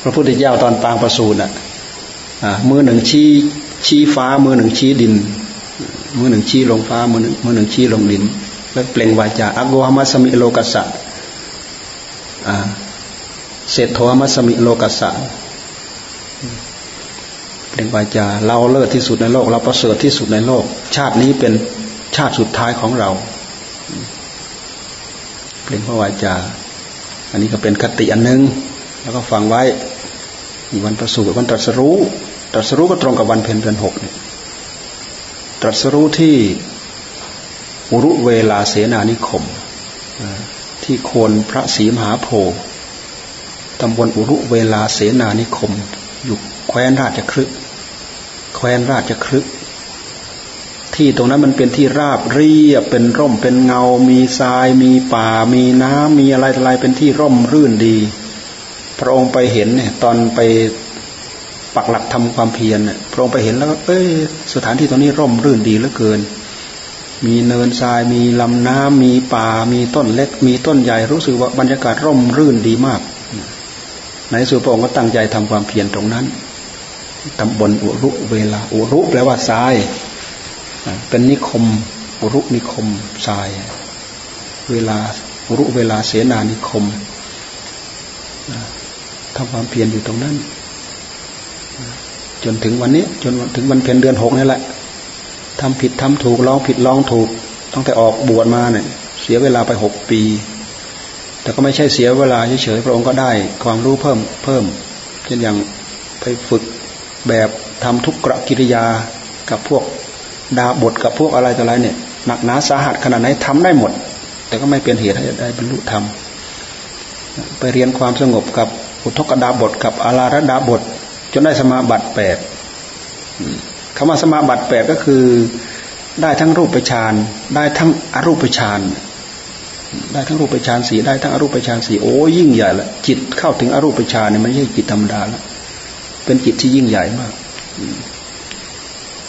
พระพุทธเจ้าตอนปางประสูติน่ะมือหนึ่งชี้ชี้ฟ้า มือหนึ่งชี้ดิน มือหนึ่งชี้ลงฟ้า มือหนึ่งมือหนึ่งชี้ลงดิน แล้วเปล่งวาจาอักโกหมัสมิโลกัสสะเศรษโทมัสมิโลกัสสะเปล่งวาจา เราเลิศที่สุดในโลก เราประเสริฐที่สุดในโลก ชาตินี้เป็นชาติสุดท้ายของเรา เปล่งพระวาจา อันนี้ก็เป็นคติอันนึง แล้วก็ฟังไว้มีวันประสูติวันตรัสรู้ ตรัสรู้ก็ตรงกับวันเพ็ญเดือนหกเนี่ยตรัสรู้ที่อุรุเวลาเสนานิคม ที่โคนพระศรีมหาโพธิ์ตำบลอุรุเวลาเสนานิคม อยู่แคว้นราชครึกแคว้นราชครึก ที่ตรงนั้นมันเป็นที่ราบเรียบเป็นร่มเป็นเงา มีทราย มีป่า มีน้ำมีอะไรอะไรเป็นที่ร่มรื่นดี พระองค์ไปเห็นเนี่ย ตอนไปปักหลักทำความเพียรเนี่ยพระองค์ไปเห็นแล้วก็เอ้ยสถานที่ตรงนี้ร่มรื่นดีเหลือเกิน มีเนินทราย มีลำน้ำมีป่า มีต้นเล็ก มีต้นใหญ่รู้สึกว่าบรรยากาศร่มรื่นดีมากในสุพระองค์ก็ตั้งใจทำความเพียรตรงนั้นตำบลอุรุเวลาอุรุแปลว่าทราย เป็นนิคมอุรุนิคมทราย เวลาอุรุเวลาเสนานิคมทำความเพียรอยู่ตรงนั้น จนถึงวันนี้ จนถึงวันเพ็ญเดือนหกนี่แหละทำผิดทำถูกลองผิดลองถูกตั้งแต่ออกบวชมาเนี่ย เสียเวลาไปหกปี แต่ก็ไม่ใช่เสียเวลาเฉยๆพระองค์ก็ได้ความรู้เพิ่มเพิ่มเช่นอย่างไปฝึกแบบทำทุกกรกิริยากับพวก ดาบทกับพวกอะไรต่ออะไรเนี่ยหนักหนาสาหัสขนาดไหนทำได้หมด แต่ก็ไม่เป็นเหตุให้ได้บรรลุธรรมไปเรียนความสงบกับอุทกดาบทกับอาราระดาบท จนได้สมาบัติแปดคำว่าสมาบัติแปดก็คือได้ทั้งรูปฌานได้ทั้งอรูปฌานได้ทั้งรูปฌานสีได้ทั้งอรูปฌานสีโอ้ยิ่งใหญ่ละจิตเข้าถึงอรูปฌานเนี่ยมันไม่ใช่จิตธรรมดาแล้วเป็นจิตที่ยิ่งใหญ่มาก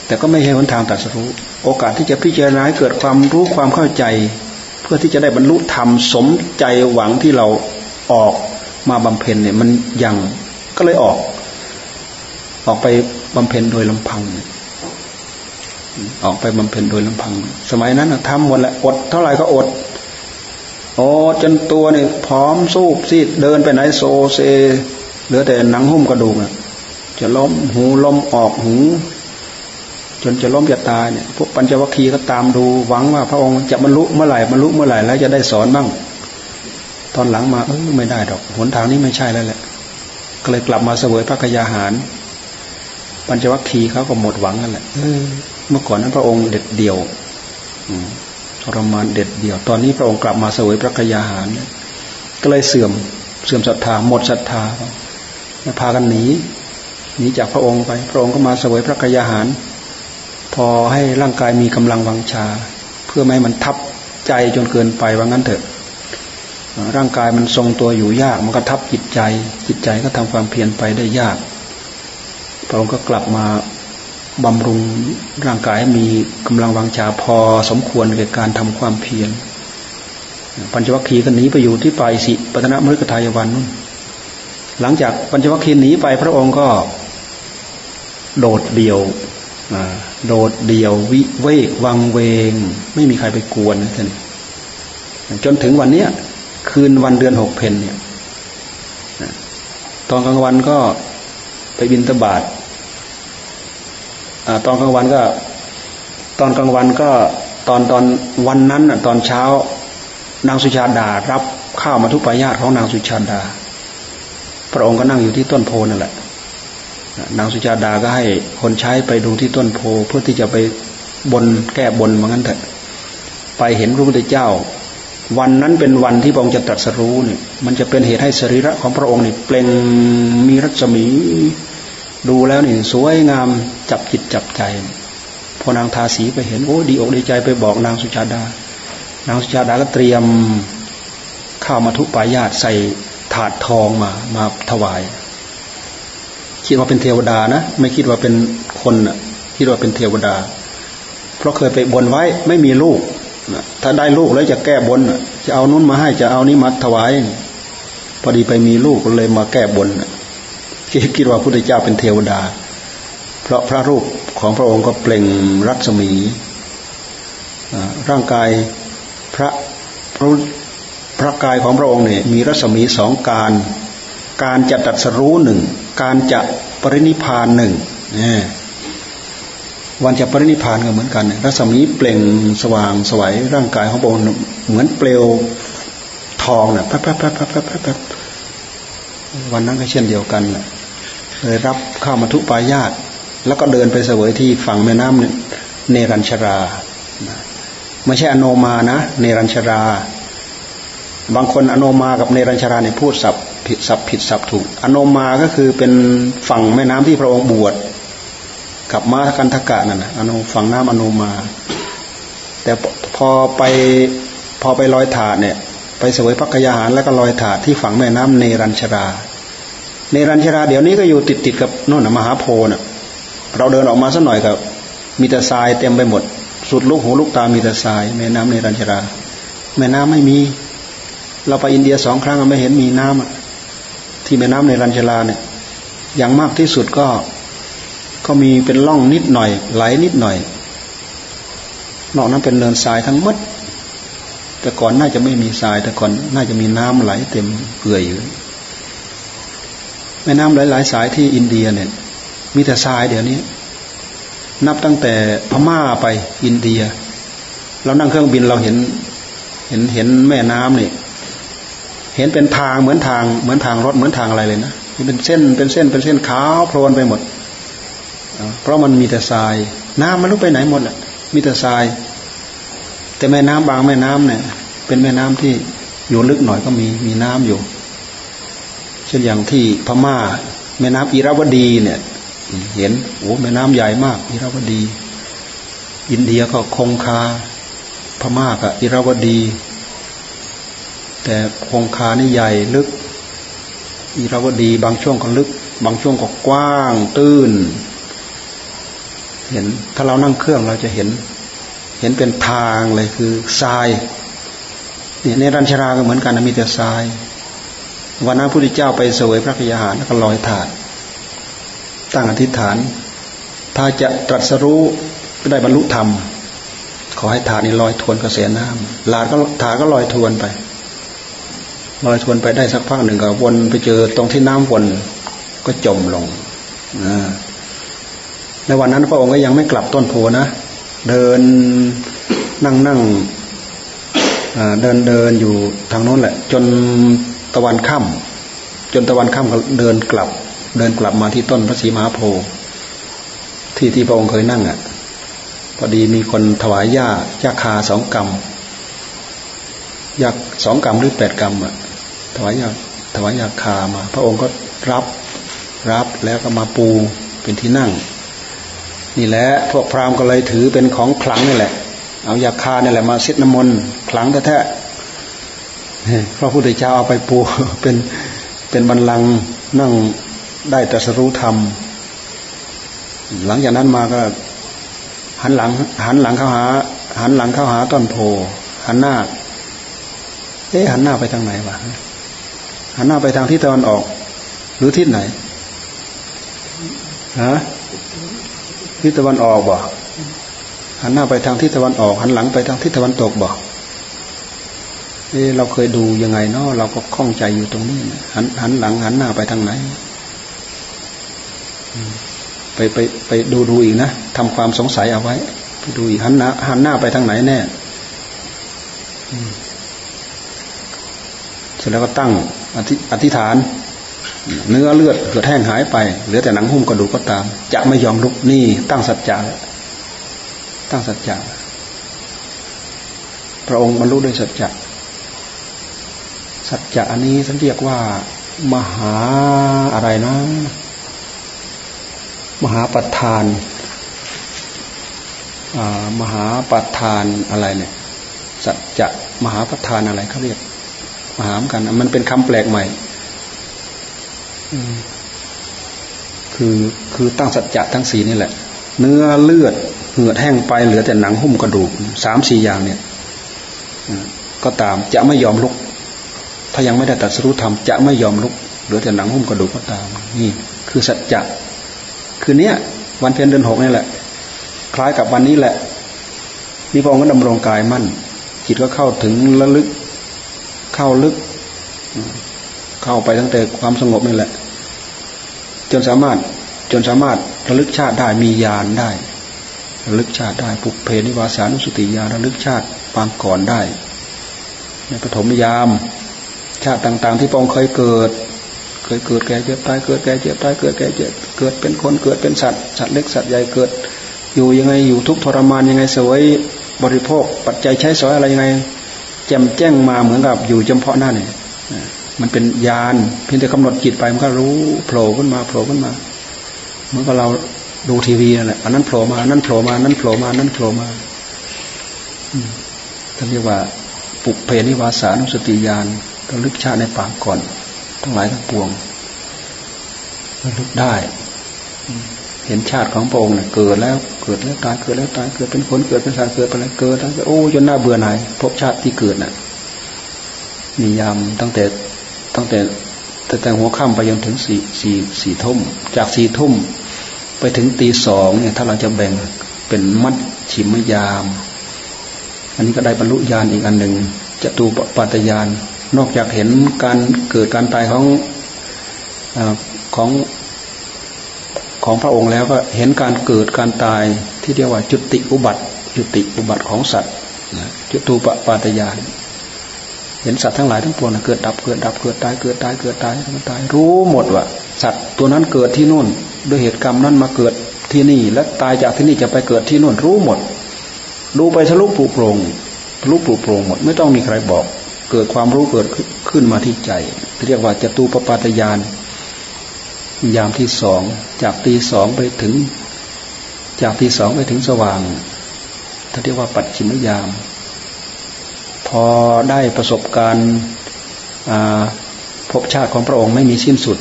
แต่ก็ไม่ใช่หนทางตัดสู้ โอกาสที่จะพิจารณาให้เกิดความรู้ความเข้าใจ เพื่อที่จะได้บรรลุธรรมสมใจหวังที่เราออกมาบำเพ็ญเนี่ยมันยังก็เลยออก ออกไปบำเพ็ญโดยลำพัง ออกไปบำเพ็ญโดยลำพัง สมัยนั้นทำหมดแหละอดเท่าไหร่ก็อดอ้จนตัวเนี่ยพร้อมสู้ซีดเดินไปไหนโซเซเหลือแต่หนังหุ้มกระดูกจะล้มหูล้มออกหู จนจะล้มจะตายเนี่ยพวกปัญจวัคคีย์ก็ตามดูหวังว่า พระองค์จะบรรลุเมื่อไหร่บรรลุเมื่อไหร่แล้วจะได้สอนบ้าง ตอนหลังมาเออไม่ได้ดอกหนทางนี้ไม่ใช่แล้วแหละก็เลยกลับมาเสวยพระกยาหาร ปัญจวัคคีย์เขาก็หมดหวังนั่นแหละเออเมื่อก่อนนั้นพระองค์เด็ดเดี่ยวทรมานเด็ดเดี่ยว ตอนนี้พระองค์กลับมาเสวยพระกยาหาร ก็เลยเสื่อมเสื่อมศรัทธาหมดศรัทธาพากันหนีหนีจากพระองค์ไป พระองค์ก็มาเสวยพระกยาหาร พอให้ร่างกายมีกำลังวังชา เพื่อไม่ให้มันทับใจจนเกินไปว่างั้นเถอะ ร่างกายมันทรงตัวอยู่ยาก มันก็ทับจิตใจ จิตใจก็ทำความเพียรไปได้ยากพระองค์ก็กลับมาบำรุงร่างกายให้มีกำลังวังชาพอสมควรในการทำความเพียรปัญจวัคคีย์ก็หนีไปอยู่ที่ป่าสิปตนมฤคทายวันนู่นหลังจากปัญจวัคคีย์หนีไปพระองค์ก็ โดดเดี่ยว โดดเดี่ยววิเวกวังเวง ไม่มีใครไปกวนนะท่านจนถึงวันเนี้ย คืนวันเดือนหกเพนเนี่ยตอนกลางวันก็ไปบินตบาทตอนกลางวันก็ ตอนกลางวันก็ตอนตอนวันนั้นตอนเช้า นางสุชาดา รับข้าวมาทุกปายาตของนางสุชาดา พระองค์ก็นั่งอยู่ที่ต้นโพนั่นแหละ นางสุชาดาก็ให้คนใช้ไปดูที่ต้นโพเพื่อที่จะไปบนแก้บนเหมือนกันเถอะ ไปเห็นพระพุทธเจ้า วันนั้นเป็นวันที่พระองค์จะตรัสรู้เนี่ย มันจะเป็นเหตุให้สรีระของพระองค์นี่เปล่งมีรัศมี ดูแล้วนี่สวยงามจับจิตจับใจ พอนางทาสีไปเห็นโอ้ดีอกดีใจไปบอกนางสุชาดา นางสุชาดาก็เตรียมข้าวมาทุปายาตใส่ถาดทองมามาถวาย คิดว่าเป็นเทวดานะ ไม่คิดว่าเป็นคนนะคิดว่าเป็นเทวดา เพราะเคยไปบนไว้ไม่มีลูกถ้าได้ลูกแล้วจะแก้บนจะเอานู้นมาให้จะเอานี้มาถวาย พอดีไปมีลูกเลยมาแก้บนคิดคิดว่าพระพุทธเจ้าเป็นเทวดา เพราะพระรูปของพระองค์ก็เปล่งรัศมีร่างกายพระพระพระกายของพระองค์เนี่ยมีรัศมีสองการ การจะตัดสรู้หนึ่ง การจะปรินิพานหนึ่งนี่วันจะปรินิพานก็เหมือนกันรัศมีเปล่งสว่างสวัยร่างกายของพระองค์เหมือนเปลวทองเนี่ยแป๊บแป๊บแป๊บแป๊บแป๊บแป๊บวันนั้นก็เช่นเดียวกันเลยรับข้ามัทุปายาตแล้วก็เดินไปเสวยที่ฝั่งแม่น้ำเนรัญชราไม่ใช่อโนมานะ เนรัญชรา บางคนอโนมากับเนรัญชราเนี่ยพูดสับ ผิดสับผิดสับถูกอโนมาก็คือเป็นฝั่งแม่น้ำที่พระองค์บวชกับมากันทกะนั่นนะอนฝั่งน้ำอนมา แต่พอไปพอไปลอยถาดเนี่ย ไปสวยพักยาหารแล้วก็ลอยถาดที่ฝั่งแม่น้ำเนรัญชรา เนรัญชราเดี๋ยวนี้ก็อยู่ติดติดกับโน่นนะมหาโพน่ะ เราเดินออกมาสักหน่อยกับมีแต่ทรายเต็มไปหมด สุดลูกหูลูกตามีแต่ทรายแม่น้ำเนรัญชรา แม่น้ำไม่มีเราไปอินเดียสองครั้งไม่เห็นมีน้ำ ที่แม่น้ำเนรัญชราเนี่ย อย่างมากที่สุดก็ก็มีเป็นล่องนิดหน่อย ไหลนิดหน่อย นอกนั้นเป็นเนินทรายทั้งหมด แต่ก่อนน่าจะไม่มีทรายแต่ก่อนน่าจะมีน้ำไหลเต็มเปื่อยอยู่แม่น้ำหลาย ๆ สายที่อินเดียเนี่ย มีแต่ทรายเดี๋ยวนี้ นับตั้งแต่พม่าไปอินเดีย เรานั่งเครื่องบินเราเห็น เห็นเห็นแม่น้ำเนี่ย เห็นเป็นทางเหมือนทางเหมือนทางรถเหมือนทางอะไรเลยนะเป็นเส้นเป็นเส้นเป็นเส้นขาวโพลนไปหมด เพราะมันมีแต่ทราย น้ำมันลุกไปไหนหมดแหละมีแต่ทราย แต่แม่น้ำบางแม่น้ำเนี่ย เป็นแม่น้ำที่อยู่ลึกหน่อยก็มีมีน้ำอยู่ เช่นอย่างที่พม่า แม่น้ำอิราวดีเนี่ย เห็นโอ้แม่น้ำใหญ่มาก อิราวดี อินเดียก็คงคา พม่าก็อิราวดี แต่คงคานี่ใหญ่ลึกอิราวดีบางช่วงก็ลึก บางช่วงก็กว้างตื้น เห็นถ้าเรานั่งเครื่องเราจะเห็น เห็นเป็นทางเลยคือทรายเนี่ยในรัญชราก็เหมือนกันมีแต่ทราย วันนั้นพระพุทธเจ้าไปเสวยพระกยาหารแล้วก็ลอยถาด ตั้งอธิษฐาน ถ้าจะตรัสรู้ก็ได้บรรลุธรรม ขอให้ถาดนี้ลอยทวนกระแสน้ำลาดก็ถาก็ลอยทวนไป ลอยทวนไปได้สักพักหนึ่งก็วนไปเจอตรงที่น้ำวนก็จมลงอในวันนั้นพระองค์ก็ยังไม่กลับต้นโพนะ เดินนั่งนั่งเดินเดินอยู่ทางโน้นแหละ จนตะวันค่ำจนตะวันค่ำก็เดินกลับ เดินกลับมาที่ต้นพระศรีมหาโพธิ์ที่ที่พระองค์เคยนั่งอะ พอดีมีคนถวายหญ้าหญ้าคาสองกรรมยาสองกรรมหรือแปดกรรมอะ ถวายยาถวายยาคามา พระองค์ก็รับรับแล้วก็มาปูเป็นที่นั่ง นี่แหละพวกพราหมณ์ก็เลยถือเป็นของขลังนี่แหละ เอายาคานี่แหละมาเซตน้ำมนต์ขลังแท้ๆพระพุทธเจ้าเอาไปปูเป็นเป็นบรรลังนั่งได้ตรัสรู้ธรรม หลังจากนั้นมาก็ หันหลัง หันหลังเข้าหา หันหลังเข้าหาต้นโพหันหน้า เอ๊ะหันหน้าไปทางไหนวะ หันหน้าไปทางทิศตะวันออก หรือทิศไหนฮะทิศตะวันออกบ่หันหน้าไปทางทิศตะวันออกหันหลังไปทางทิศตะวันตกบ่เออเราเคยดูยังไงเนาะเราก็คล่องใจอยู่ตรงนี้หันหันหลังหันหน้าไปทางไหนไปไปไปดูดูอีกนะทำความสงสัยเอาไว้ไปดูอีกหันหน้าหันหน้าไปทางไหนแน่เสร็จแล้วก็ตั้ง อธิษฐาน เนื้อเลือดเกิดแห้งหายไป เหลือแต่หนังหุ้มกระดูกก็ตาม จะไม่ยอมลุกนี่ตั้งสัจจะตั้งสัจจะพระองค์บรรลุด้วยสัจจะสัจจะอันนี้สันเรียกว่า มหาอะไรนะ มหาปัทานมหาปัทานอะไรเนี่ย สัจจะมหาปัทานอะไรเขาเรียก มหามกัน มันเป็นคำแปลกใหม่คือคือตั้งสัจจะทั้งสีนี่แหละ เนื้อเลือดเหือดแห้งไปเหลือแต่หนังหุ้มกระดูกสามสี่อย่างเนี่ยก็ตามจะไม่ยอมลุก ถ้ายังไม่ได้ตัดสู้ธรรมจะไม่ยอมลุกเหลือแต่หนังหุ้มกระดูกก็ตาม นี่ คือสัจจะคือเนี้ยวันเพ็ญเดือนหกนี่แหละ คล้ายกับวันนี้แหละนี่พระองค์ก็ดำรงกายมั่นจิตก็เข้าถึงระลึก เข้าลึก เข้าไปตั้งแต่ความสงบนี่แหละ จนสามารถจนสามารถระลึกชาติได้มีญาณได้ ระลึกชาติได้ปุเพนิวาสานุสติญาณระลึกชาติปางก่อนได้ ในปฐมยาม ชาติต่างๆ ที่ปองเคยเกิด เคยเกิดแก่เจ็บตายเกิดแก่เจ็บตายเกิดแก่เจ็บเกิดเป็นคนเกิดเป็นสัตว์สัตว์เล็กสัตว์ใหญ่เกิด อยู่ยังไงอยู่ทุกทรมานยังไงสวยบริโภค ปัจจัยใช้สอยอะไรยังไง แจ่มแจ้งมาเหมือนกับอยู่จำเพาะหน้าเนี่ยมันเป็นญาณเพียงแต่กำหนดจิตไปมันก็รู้โผล่ขึ้นมาโผล่ขึ้นมาเหมือนกับเราดูทีวีนั่นแหละอันนั้นโผล่มาอันนั้นโผล่มาอันนั้นโผล่มาอันนั้นโผล่มาท่านเรียกว่า ปุเพนิวาสานุสติญาณระลึกชาติในปากก่อน ทั้งหลายทั้งปวงระลึกได้ เห็นชาติของพระองค์เนี่ยเกิดแล้วเกิดแล้วตายเกิดแล้วตายเกิดเป็นคนเกิดเป็นสัตว์เกิดไปแล้วเกิดแล้วโอ้จนหน้าเบื่อหน่ายพบชาติที่เกิดน่ะมียามตั้งแต่ตั้งแต่ตั้งแต่หัวค่ำไปจนถึงสี่สี่สี่ทุ่มจากสี่ทุ่มไปถึงตีสองเนี่ยถ้าเราจะแบ่งเป็นมัดฉิมยาม อันนี้ก็ได้บรรลุญาณอีกอันหนึ่งจะตูปาตยานนอกจากเห็นการเกิดการตายของของ ของพระองค์แล้วก็เห็นการเกิดการตายที่เรียกว่าจุติอุบัติจุติอุบัติของสัตว์จุตูปปาตยานเห็นสัตว์ทั้งหลายทั้งปวงเกิดดับเกิดดับเกิดตายเกิดตายเกิดตายตายรู้หมดว่าสัตว์ตัวนั้นเกิดที่นู่นด้วยเหตุกรรมนั้นมาเกิดที่นี่ และตายจากที่นี่จะไปเกิดที่นู่นรู้หมด ดูไปทะลุปูโปรงทะลุปูโปรงหมด ไม่ต้องมีใครบอก เกิดความรู้เกิดขึ้นมาที่ใจเรียกว่าจตูปปาตยาน ยามที่สองจากตีสองไปถึง จากตีสองไปถึงสว่างท่านเรียกว่าปัจฉิมยาม พอได้ประสบการณ์พบชาติของพระองค์ไม่มีสิ้นสุด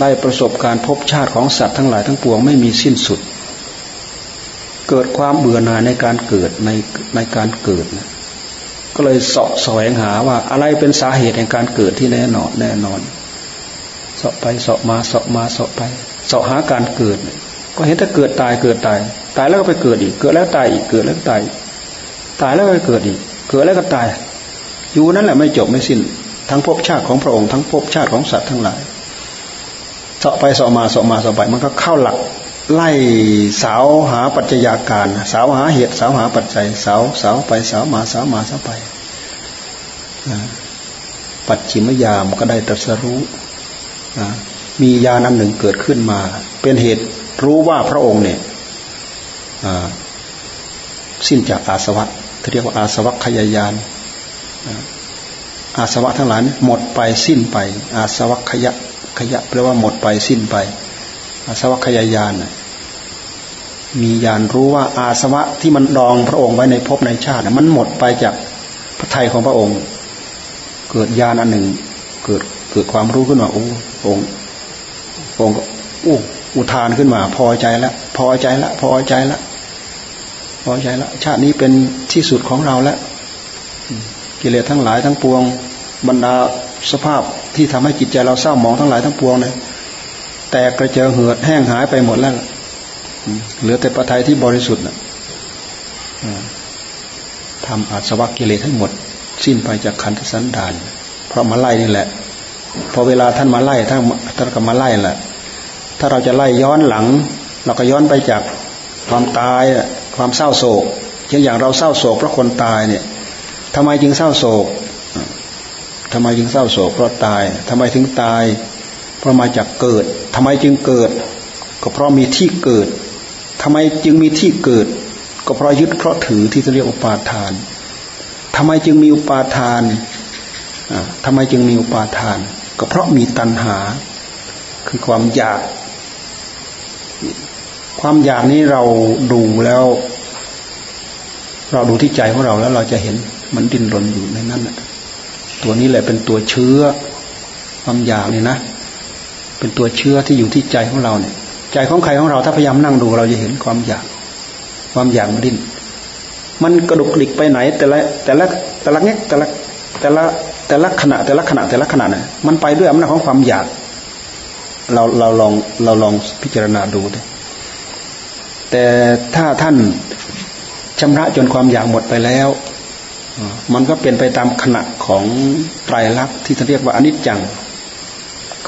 ได้ประสบการณ์พบชาติของสัตว์ทั้งหลายทั้งปวงไม่มีสิ้นสุด เกิดความเบื่อหน่ายในการเกิดในในการเกิดนะก็เลยสาะแสวงหาว่าอะไรเป็นสาเหตุแห่งการเกิดที่แน่นอนแน่นอน สาะไปเสาะมาเสาะมาเสาะไปเสาะหาการเกิด ก็เห็นถ้าเกิดตายเกิดตาย ตายแล้วก็ไปเกิดอีก เกิดแล้วตายอีกเกิดแล้วตายตายแล้วก็ไปเกิดอีก เกิดแล้วก็ตาย อยู่นั่นแหละไม่จบไม่สิ้น ทั้งภพชาติของพระองค์ทั้งภพชาติของสัตว์ทั้งหลายเสาะไปเสาะมาเสาะมาเสาะไปมันก็เข้าหลักไล่สาวหาปัจจัยาการ สาวหาเหตุสาวหาปัจจัยสาวสาวไปสาวมาสาวมาสาวไปปัจฉิมยามก็ได้ตรัสรู้ มีญาณอันหนึ่งเกิดขึ้นมา เป็นเหตุรู้ว่าพระองค์เนี่ยสิ้นจากอาสวะเรียกว่าอาสวัคยายานอาสวะทั้งหลายหมดไปสิ้นไป อาสวัคยะขยะแปลว่าหมดไปสิ้นไป อาสวัคยายานมีญาณรู้ว่าอาสวะที่มันดองพระองค์ไว้ในภพในชาติมันหมดไปจากพระทัยของพระองค์ เกิดญาณอันหนึ่ง เกิด เกิดความรู้ขึ้นมาโอ้ององค์อู้อุทานขึ้นมา พอใจแล้วพอใจแล้วพอใจแล้วพอใจละชาตินี้เป็นที่สุดของเราแล้วกิเลสทั้งหลายทั้งปวง บรรดาสภาพที่ทำให้จิตใจเราเศร้าหมองทั้งหลายทั้งปวงเนี่ยแตกกระเจิงเหือดแห้งหายไปหมดแล้วเหลือแต่ปทัยที่บริสุทธิ์นะทำอาสวะกิเลสให้หมด สิ้นไปจากขันธสันดาน เพราะมาไล่นี่แหละ พอเวลาท่านมาไล่ท่านท่านก็มาไล่แหละถ้าเราจะไล่ย้อนหลัง เราก็ย้อนไปจากความตายความเศร้าโศกเช่นอย่างเราเศร้าโศกเพราะคนตายเนี่ยทำไมจึงเศร้าโศกทำไมจึงเศร้าโศกเพราะตายทำไมถึงตาย เพราะมาจากเกิดทำไมจึงเกิด ก็เพราะมีที่เกิดทำไมจึงมีที่เกิด ก็เพราะยึดเพราะถือที่เรียกอุปาทานทำไมจึงมีอุปาทานทำไมจึงมีอุปาทาน ก็เพราะมีตัณหา คือความอยาก ความอยากนี้เราดูแล้ว เราดูที่ใจของเราแล้วเราจะเห็นมันดิ้นรนอยู่ในนั้นตัวนี้แหละเป็นตัวเชื้อ ความอยากเนี่ยนะ เป็นตัวเชื้อที่อยู่ที่ใจของเราเนี่ยใจของใครของเราถ้าพยายามนั่งดูเราจะเห็นความอยาก ความอยากมันดิ้นมันกระดุกกลิกไปไหน แต่ละแต่ละแต่ละเงี้ยแต่ละแต่ละ แต่ละขณะแต่ละขณะแต่ละขณะเนี่ยมันไปด้วยอำนาจของความอยาก เราเราลองเราลองพิจารณาดูดิแต่ถ้าท่านชำระจนความอยากหมดไปแล้ว มันก็เป็นไปตามขณะของไตรลักษณ์ที่ท่านเรียกว่าอนิจจัง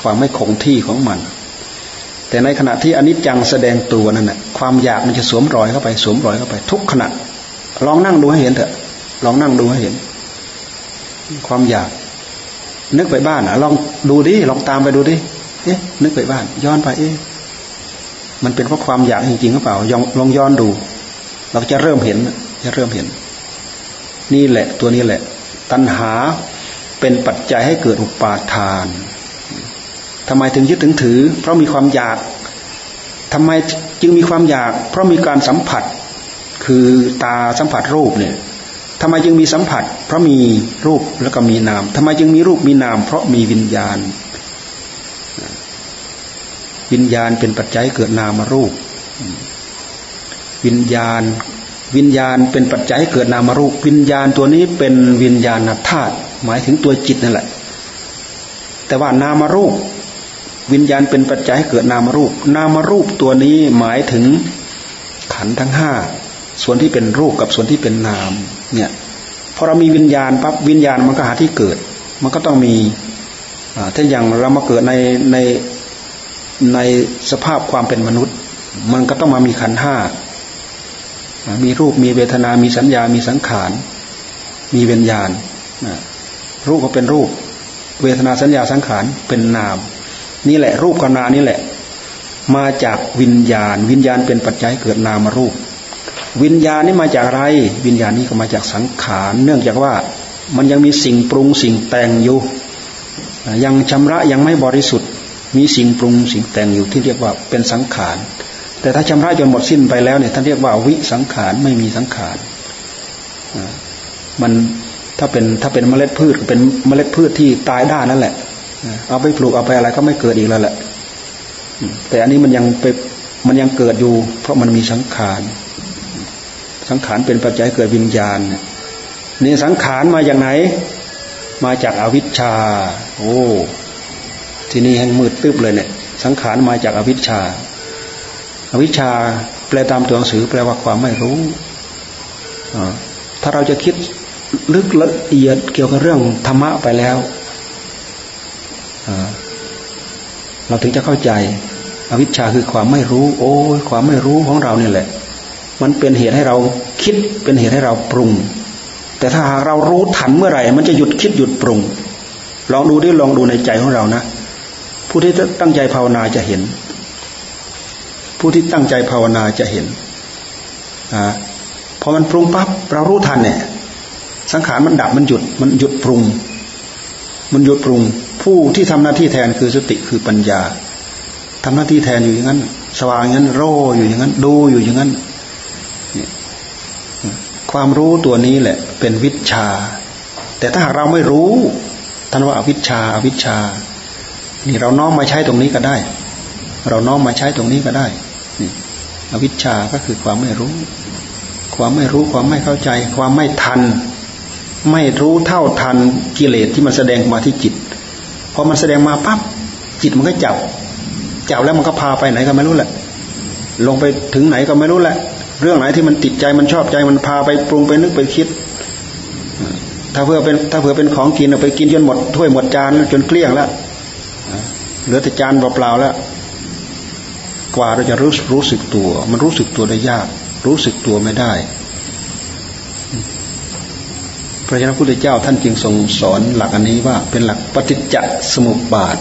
ความไม่คงที่ของมัน แต่ในขณะที่อนิจจังแสดงตัวนั่นแหละความอยากมันจะสวมรอยเข้าไป สวมรอยเข้าไป ทุกขณะ ลองนั่งดูให้เห็นเถอะ ลองนั่งดูให้เห็น ความอยาก นึกไปบ้านอะลองดูดิลองตามไปดูดิเอ๊ะนึกไปบ้าน ย้อนไป เอ๊ะมันเป็นเพราะความอยากจริงๆหรือเปล่าลองย้อนดู เราจะเริ่มเห็นจะเริ่มเห็น นี่แหละ ตัวนี้แหละ ตัณหาเป็นปัจจัยให้เกิดอุปาทานทำไมถึงยึดถึงถือ เพราะมีความอยากทำไมจึงมีความอยาก เพราะมีการสัมผัส คือตาสัมผัสรูปเนี่ย ทำไมจึงมีสัมผัส เพราะมีรูปแล้วก็มีนามทำไมจึงมีรูปมีนาม เพราะมีวิญญาณ วิญญาณเป็นปัจจัยเกิดนามรูป วิญญาณ วิญญาณเป็นปัจจัยเกิดนามรูป วิญญาณตัวนี้เป็นวิญญาณธาตุหมายถึงตัวจิตนั่นแหละ แต่ว่านามรูป วิญญาณเป็นปัจจัยเกิดนามรูป นามรูปตัวนี้หมายถึงขันทั้งห้า ส่วนที่เป็นรูปกับส่วนที่เป็นนาม เนี่ยพอเรามีวิญญาณปั๊บวิญญาณมันก็หาที่เกิด มันก็ต้องมีถ้าอย่างเรามาเกิดในในในสภาพความเป็นมนุษย์ มันก็ต้องมามีขันห้ามีรูปมีเวทนา มีสัญญา มีสังขาร มีวิญญาณรูปก็เป็นรูป เวทนาสัญญาสังขารเป็นนาม นี่แหละ รูปกับนามนี่แหละ มาจากวิญญาณ วิญญาณเป็นปัจจัยเกิดนามรูป วิญญาณนี่มาจากอะไร วิญญาณนี่ก็มาจากสังขาร เนื่องจากว่ามันยังมีสิ่งปรุงสิ่งแต่งอยู่ ยังชำระยังไม่บริสุทธิ์ มีสิ่งปรุงสิ่งแต่งอยู่ที่เรียกว่าเป็นสังขาร แต่ถ้าชำระจนหมดสิ้นไปแล้วเนี่ยท่านเรียกว่าวิสังขารไม่มีสังขาร มันถ้าเป็นถ้าเป็นเมล็ดพืชเป็นเมล็ดพืชที่ตายได้นั่นแหละ เอาไปปลูกเอาไปอะไรก็ไม่เกิดอีกแล้วแหละ แต่อันนี้มันยังไปมันยังเกิดอยู่ เพราะมันมีสังขาร สังขารเป็นปัจจัยเกิดวิญญาณนี่สังขารมาอย่างไหน มาจากอาวิชชา โอ้ ที่นี่แห่งมืดตึ๊บเลยเนี่ย สังขารมาจากอวิชชาอาวิชชาแปลตามตัวหนังสือแปลว่าความไม่รู้ถ้าเราจะคิดลึกละเอียดเกี่ยวกับเรื่องธรรมะไปแล้วเราถึงจะเข้าใจ อวิชชาคือความไม่รู้ โอ้ความไม่รู้ของเราเนี่ยแหละ มันเป็นเหตุให้เราคิดเป็นเหตุให้เราปรุง แต่ถ้าหากเรารู้ทันเมื่อไหร่ มันจะหยุดคิดหยุดปรุง ลองดูดิลองดูในใจของเรานะ ผู้ที่ตั้งใจภาวนาจะเห็น ผู้ที่ตั้งใจภาวนาจะเห็นอพอมันปรุงปั๊บเรารู้ทันเนี่ยสังขารมันดับมันหยุดมันหยุดปรุง มันหยุดปรุง ผู้ที่ทำหน้าที่แทนคือสติคือปัญญาทำหน้าที่แทนอยู่อย่างนั้น สว่างอย่างนั้นโรอยู่อย่างนั้น ดูอยู่อย่างนั้น ความรู้ตัวนี้แหละ เป็นวิชา แต่ถ้าหากเราไม่รู้ท่านว่าอวิชชาอวิชชา นี่เราน้อมมาใช้ตรงนี้ก็ได้ เราน้อมมาใช้ตรงนี้ก็ได้นี่อวิชชาก็คือความไม่รู้ ความไม่รู้ความไม่เข้าใจ ความไม่ทัน ไม่รู้เท่าทันกิเลสที่มันแสดงมาที่จิตพอมันแสดงมาปั๊บจิตมันก็จับจับแล้วมันก็พาไปไหนก็ไม่รู้แหละ ลงไปถึงไหนก็ไม่รู้แหละ เรื่องไหนที่มันติดใจมันชอบใจมันพาไปปรุงไปนึกไปคิด ถ้าเพื่อเป็นถ้าเผื่อเป็นของกินเอาไปกินจนหมดถ้วยหมดจานจนเกลี้ยงแล้วเหลือแต่จานเปล่าๆแล้ว กว่าเราจะรู้รู้สึกตัว มันรู้สึกตัวได้ยาก รู้สึกตัวไม่ได้พระเจ้าพุทธเจ้าท่านจึงทรงสอนหลักอันนี้ว่าเป็นหลักปฏิจจสมุปบาท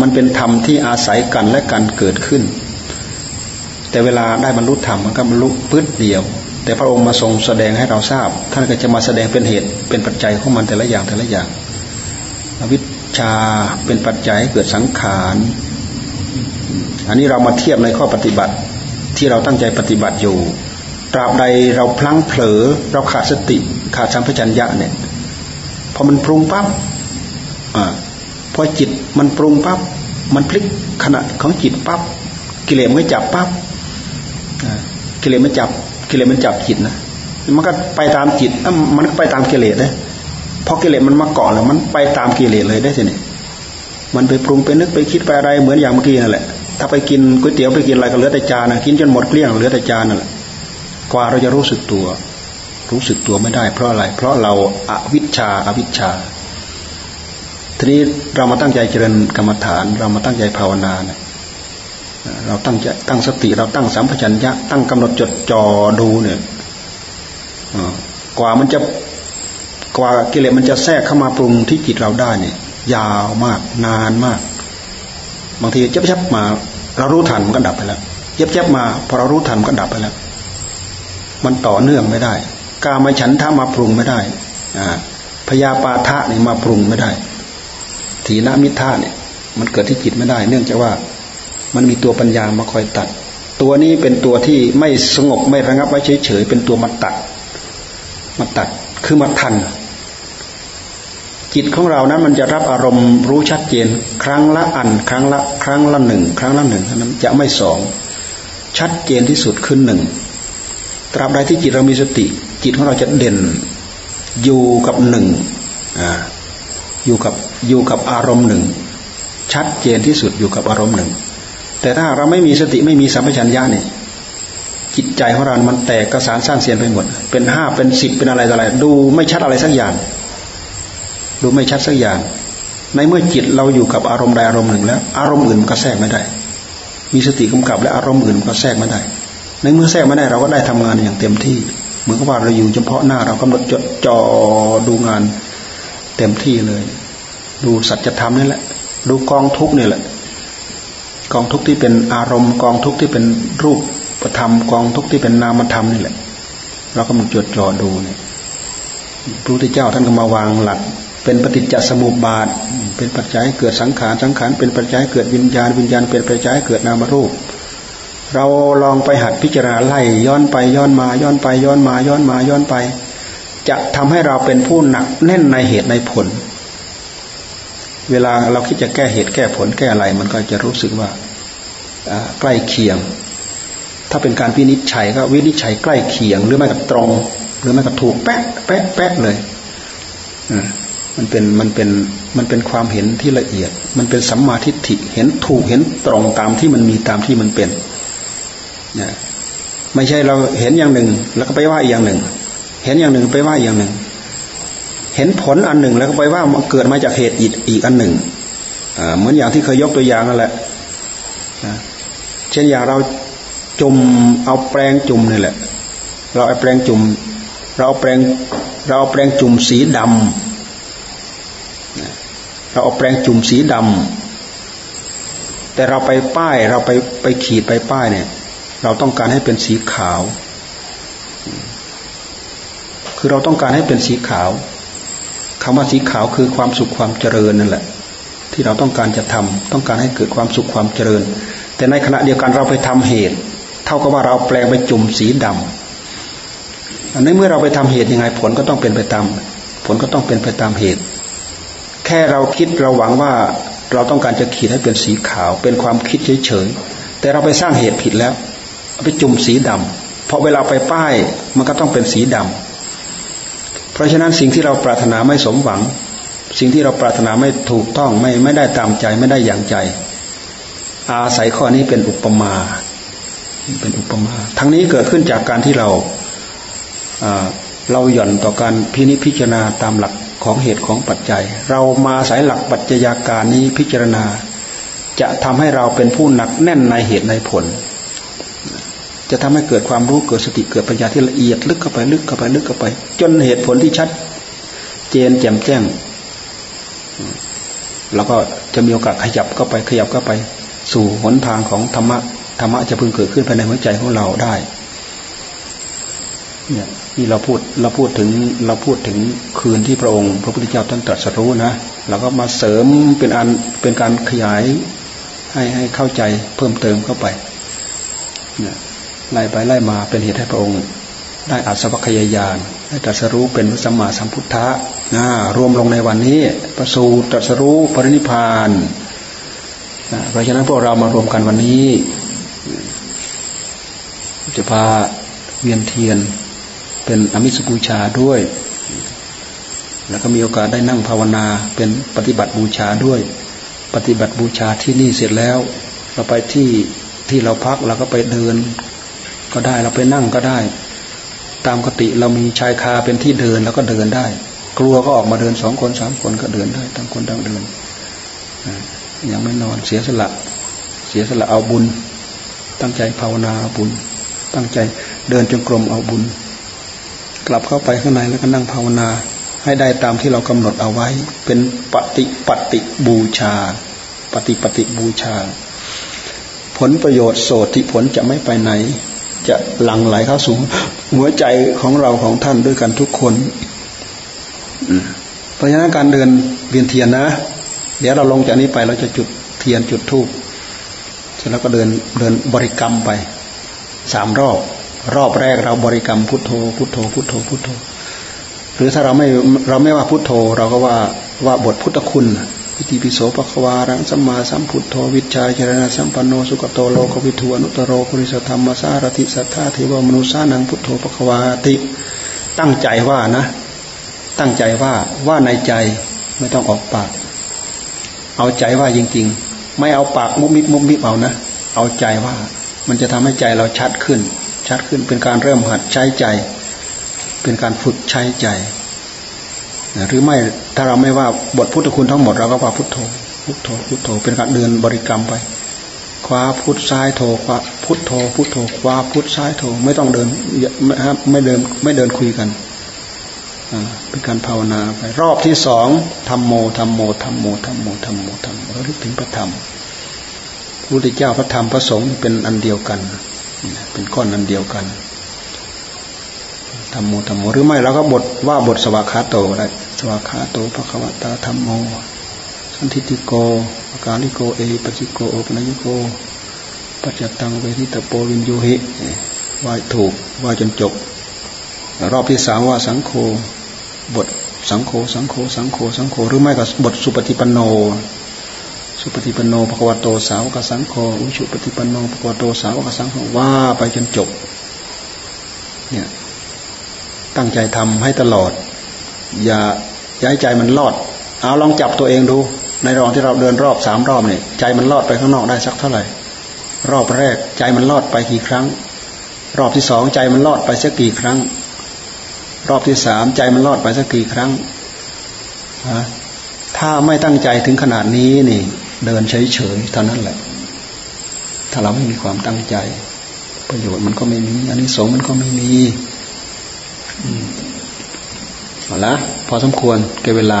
มันเป็นธรรมที่อาศัยกันและกันเกิดขึ้น แต่เวลาได้บรรลุธรรมมันก็บรรลุพื้นเดียว แต่พระองค์มาทรงแสดงให้เราทราบ ท่านก็จะมาแสดงเป็นเหตุเป็นปัจจัยของมันแต่ละอย่างแต่ละอย่างอวิชชาเป็นปัจจัยให้เกิดสังขารอันนี้เรามาเทียบในข้อปฏิบัติที่เราตั้งใจปฏิบัติอยู่ ตราบใดเราพลั้งเผลอ เราขาดสติ ขาดสัมผััญญะเนี่ยพอมันปรุงปั๊บอ่าพอจิตมันปรุงปั๊บมันพลิกขณะของจิตปั๊บกิเลสมันจับปั๊บ กิเลสมันจับกิเลสมันจับจิตนะมันก็ไปตามจิตมันก็ไปตามกิเลสเลยพอกิเลสมันมาเกาะแล้ว มันไปตามกิเลสเลยได้ทีนี้มันไปปรุงไปนึกไปคิดไปอะไรเหมือนอย่างเมื่อกี้นั่นแหละ ถ้าไปกินก๋วยเตี๋ยวไปกินอะไรก็เหลือแต่จานนะกินจนหมดเกลี้ยงเหลือแต่จานนั่นแหละกว่าเราจะรู้สึกตัว รู้สึกตัวไม่ได้ เพราะอะไร เพราะเราอาวิชชาอาวิชชาทีนี้เรามาตั้งใจเจริญกรรมฐาน เรามาตั้งใจภาวนาเนี่ย เราตั้งใจตั้งสติเราตั้งสัมปชัญญะตั้งกำหนดจดจ่อดูเนี่ยกว่ามันจะกว่ากิเลสมันจะแทรกเข้ามาปรุงที่จิตเราได้เนี่ย ยาวมากนานมาก บางทีเจ็บชับมา เรารู้ทันมันก็ดับไปแล้วเจ็บเจ็บมาพอเรารู้ทันมันก็ดับไปแล้ว มันต่อเนื่องไม่ได้ กามาฉันทามาปรุงไม่ได้อ่าพยาปาทะนี่มาปรุงไม่ได้ ถีนมิทะเนี่ย มันเกิดที่จิตไม่ได้ เนื่องจากว่า มันมีตัวปัญญามาคอยตัด ตัวนี้เป็นตัวที่ไม่สงบไม่ระงับไว้เฉยๆเป็นตัวมาตัด มาตัดคือมาทัน จิตของเรานั้นมันจะรับอารมณ์รู้ชัดเจน ครั้งละอัน ครั้งละ ครั้งละหนึ่งครั้งละหนึ่งนั้นจะไม่สองชัดเจนที่สุดขึ้นหนึ่งตราบใดที่จิตเรามีสติ จิตของเราจะเด่น อยู่กับหนึ่งออยู่กับอยู่กับอารมณ์หนึ่งชัดเจนที่สุดอยู่กับอารมณ์หนึ่ง แต่ถ้าเราไม่มีสติไม่มีสัมปชัญญะเนี่ยจิตใจของเรา มันแตกกระสานสร้างเสียนไปหมด เป็นห้าเป็นสิบเป็นอะไรอะไร ดูไม่ชัดอะไรสักอย่าง ดูไม่ชัดสักอย่าง ในเมื่อจิตเราอยู่กับอารมณ์ใดอารมณ์หนึ่งแล้ว อารมณ์อื่นมันก็แทรกไม่ได้ มีสติกำกับและอารมณ์อื่นมันก็แทรกไม่ได้ ในเมื่อแทรกไม่ได้เราก็ได้ทำงานอย่างเต็มที่ เหมือนกับว่าเราอยู่เฉพาะหน้าเรากำหนดจดจ่อดูงาน เต็มที่เลย ดูสัจธรรมนี่แหละ ดูกองทุกนี่แหละ กองทุกที่เป็นอารมณ์ กองทุกที่เป็นรูปธรรมกองทุกที่เป็นนามธรรมนี่แหละ เราก็มาจดจ่อดูเนี่ยพระพุทธเจ้าท่านก็มาวางหลัก เป็นปฏิจจสมุปบาท เป็นปัจจัยเกิดสังขารสังขารเป็นปัจจัยเกิดวิญญาณวิญญาณเป็นปัจจัยเกิดนามรูป เราลองไปหัดพิจารณาไล่ย้อนไปย้อนมาย้อนไปย้อนมาย้อนมาย้อนไป จะทำให้เราเป็นผู้หนักแน่นในเหตุในผล เวลาเราคิดจะแก้เหตุแก้ผลแก้อะไร มันก็จะรู้สึกว่าใกล้เคียง ถ้าเป็นการวินิจฉัยก็วินิจฉัยใกล้เคียง หรือไม่กับตรง หรือไม่กับถูกแป๊ะแป๊ะแป๊ะเลยมันเป็นมันเป็นมันเป็นความเห็นที่ละเอียด มันเป็นสัมมาทิฏฐิเห็นถูกเห็นตรงตามที่มันมีตามที่มันเป็นนะไม่ใช่เราเห็นอย่างหนึ่ง แล้วก็ไปว่าอีกอย่างหนึ่ง เห็นอย่างหนึ่งไปว่าอย่างหนึ่ง เห็นผลอันหนึ่งแล้วก็ไปว่ามันเกิดมาจากเหตุอีกอีกอันหนึ่งเหมือนอย่างที่เคยยกตัวอย่างนั่นแหละเช่นอย่างเราจุ่มเอาแปรงจุ่มนี่แหละ เราเอาแปรงจุ่มเราเอาแปรงเราเอาแปรงจุ่มสีดำเราเอาแปรงจุ่มสีดำแต่เราไปป้ายเราไปไปขีดไปป้ายเนี่ย เราต้องการให้เป็นสีขาว คือเราต้องการให้เป็นสีขาว คำว่าสีขาวคือความสุขความเจริญนั่นแหละ ที่เราต้องการจะทำต้องการให้เกิดความสุขความเจริญ แต่ในขณะเดียวกันเราไปทำเหตุ เท่ากับว่าเราแปลงไปจุ่มสีดำอันนี้เมื่อเราไปทำเหตุยังไงผลก็ต้องเป็นไปตาม ผลก็ต้องเป็นไปตามเหตุ แค่เราคิดเราหวังว่าเราต้องการจะขีดให้เป็นสีขาว เป็นความคิดเฉยๆแต่เราไปสร้างเหตุผิดแล้วไปจุ่มสีดำเพราะเวลาไปป้ายมันก็ต้องเป็นสีดำ เพราะฉะนั้นสิ่งที่เราปรารถนาไม่สมหวัง สิ่งที่เราปรารถนาไม่ถูกต้องไม่ไม่ได้ตามใจไม่ได้อย่างใจ อาศัยข้อนี้เป็นอุปมาเป็นอุปมา ทั้งนี้เกิดขึ้นจากการที่เราเราหย่อนต่อการพินิจพิจารณาตามหลักของเหตุของปัจจัย เรามาอายหลักปัจจัยาการนี้พิจารณา จะทำให้เราเป็นผู้หนักแน่นในเหตุในผล จะทำให้เกิดความรู้เกิดสติเกิดปัญญาที่ละเอียดลึกเข้าไปลึกเข้าไปลึกเข้าไป จนเหตุผลที่ชัด เจนแจ่มแจ้ง แล้วก็จะมีโอกาสขยับเข้าไปขยับเข้าไป สู่หนทางของธรรมะธรรมะจะพึงเกิดขึ้นภายในหัวใจของเราได้ เนี่ยนี่เราพูดเราพูดถึงเราพูดถึงคืนที่พระองค์ พระพุทธเจ้าท่านตรัสรู้นะเราก็มาเสริมเป็นอันเป็นการขยายให้ให้เข้าใจเพิ่มเติมเข้าไปเนี่ย ไล่ไปไล่มาเป็นเหตุให้พระองค์ ได้อัศวคยายานได้ตรัสรู้เป็นพระสัมมาสัมพุทธะนะรวมลงในวันนี้ประสูตรัสรู้ปรินิพานนะเพราะฉะนั้นพวกเรามารวมกันวันนี้ จะพาเวียนเทียนเป็นอมิสบูชาด้วย แล้วก็มีโอกาสได้นั่งภาวนาเป็นปฏิบัติบูชาด้วย ปฏิบัติบูชาที่นี่เสร็จแล้ว เราไปที่ที่เราพักเราก็ไปเดิน ก็ได้เราไปนั่งก็ได้ ตามกติเรามีชายคาเป็นที่เดินแล้วก็เดินได้ กลัวก็ออกมาเดินสองคนสามคนก็เดินได้ต่างคนต่างเดินยังไม่นอนเสียสละ เสียสละเอาบุญ ตั้งใจภาวนาเอาบุญ ตั้งใจเดินจงกรมเอาบุญ กลับเข้าไปข้างในแล้วก็นั่งภาวนา ให้ได้ตามที่เรากำหนดเอาไว้ เป็นปฏิปฏิบูชา ปฏิปฏิบูชา ผลประโยชน์โสติผลจะไม่ไปไหน จะหลั่งไหลเข้าสู่หัวใจของเราของท่านด้วยกันทุกคนเพราะฉะนั้นการเดินเวียนเทียนนะ เดี๋ยวเราลงจากนี้ไปเราจะจุดเทียนจุดธูปเสร็จแล้วก็เดินเดินบริกรรมไปสามรอบ รอบแรกเราบริกรรมพุทโธ พุทโธ พุทโธ พุทโธ หรือถ้าเราไม่เราไม่ว่าพุทโธ เราก็ว่าว่าบทพุทธคุณ วิธีปิโสปะควารังสัมมาสัมพุทโธวิชาเจรณะสัมปันโนสุกโตโลกวิทูอนุตโรปุริสธรรมสารติสัทธาเทวมนุษานังพุทโธปะควาติ ตั้งใจว่านะ ตั้งใจว่าว่าในใจไม่ต้องออกปาก เอาใจว่าจริง ๆ ไม่เอาปากมุบมิบมุบมิบเอานะเอาใจว่ามันจะทำให้ใจเราชัดขึ้น ชัดขึ้นเป็นการเริ่มหัดใช้ใจ เป็นการฝึกใช้ใจ หรือไม่ถ้าเราไม่ว่าบทพุทธคุณทั้งหมดเราก็ว่าพุทโธพุทโธพุทโธเป็นการเดินบริกรรมไปคว้าพุทซ้ายโธคว้าพุทโธพุทโธคว้าพุทซ้ายโธไม่ต้องเดินไม่เดินไม่เดินคุยกันเป็นการภาวนาไป รอบที่สองธรรมโมธรรมโมธรรมโมธรรมโมธรรมโมธรรมโมระลึกถึงพระธรรมพระพุทธเจ้าพระธรรมพระสงฆ์เป็นอันเดียวกัน เป็นก้อนอันเดียวกัน ธรรมโมธรรมโมหรือไม่เราก็บทว่าบทสวากขาโตได้สวากขาโตภะคะวะตาธัมโม สันทิฏฐิโกอะกาลิโกเอหิปัสสิโกโอปะนะยิโกปัจจัตตังเวทิตัพโพวิญญูหิว่าถูกว่าจนจบ รอบที่สามว่าสังโฆบทสังโฆสังโฆสังโฆสังโฆหรือไม่ก็บทสุปฏิปันโน สุปฏิปันโนภควโตสาวกสังโฆอุชุปฏิปันโนภควโตสาวกสังโฆว่าไปจนจบ เนี่ย ตั้งใจทำให้ตลอด อย่าย้ายใจมันลอด เอาลองจับตัวเองดู ในรองที่เราเดินรอบสามรอบเนี่ยใจมันลอดไปข้างนอกได้สักเท่าไหร่ รอบแรกใจมันลอดไปกี่ครั้ง รอบที่สองใจมันลอดไปสักกี่ครั้ง รอบที่สามใจมันรอดไปสักกี่ครั้งถ้าไม่ตั้งใจถึงขนาดนี้นี่ เดินเฉยๆเท่านั้นแหละ ถ้าเราไม่มีความตั้งใจ ประโยชน์มันก็ไม่มีอันนี้สงมันก็ไม่มี เอาละพอสมควรเก็บเวลา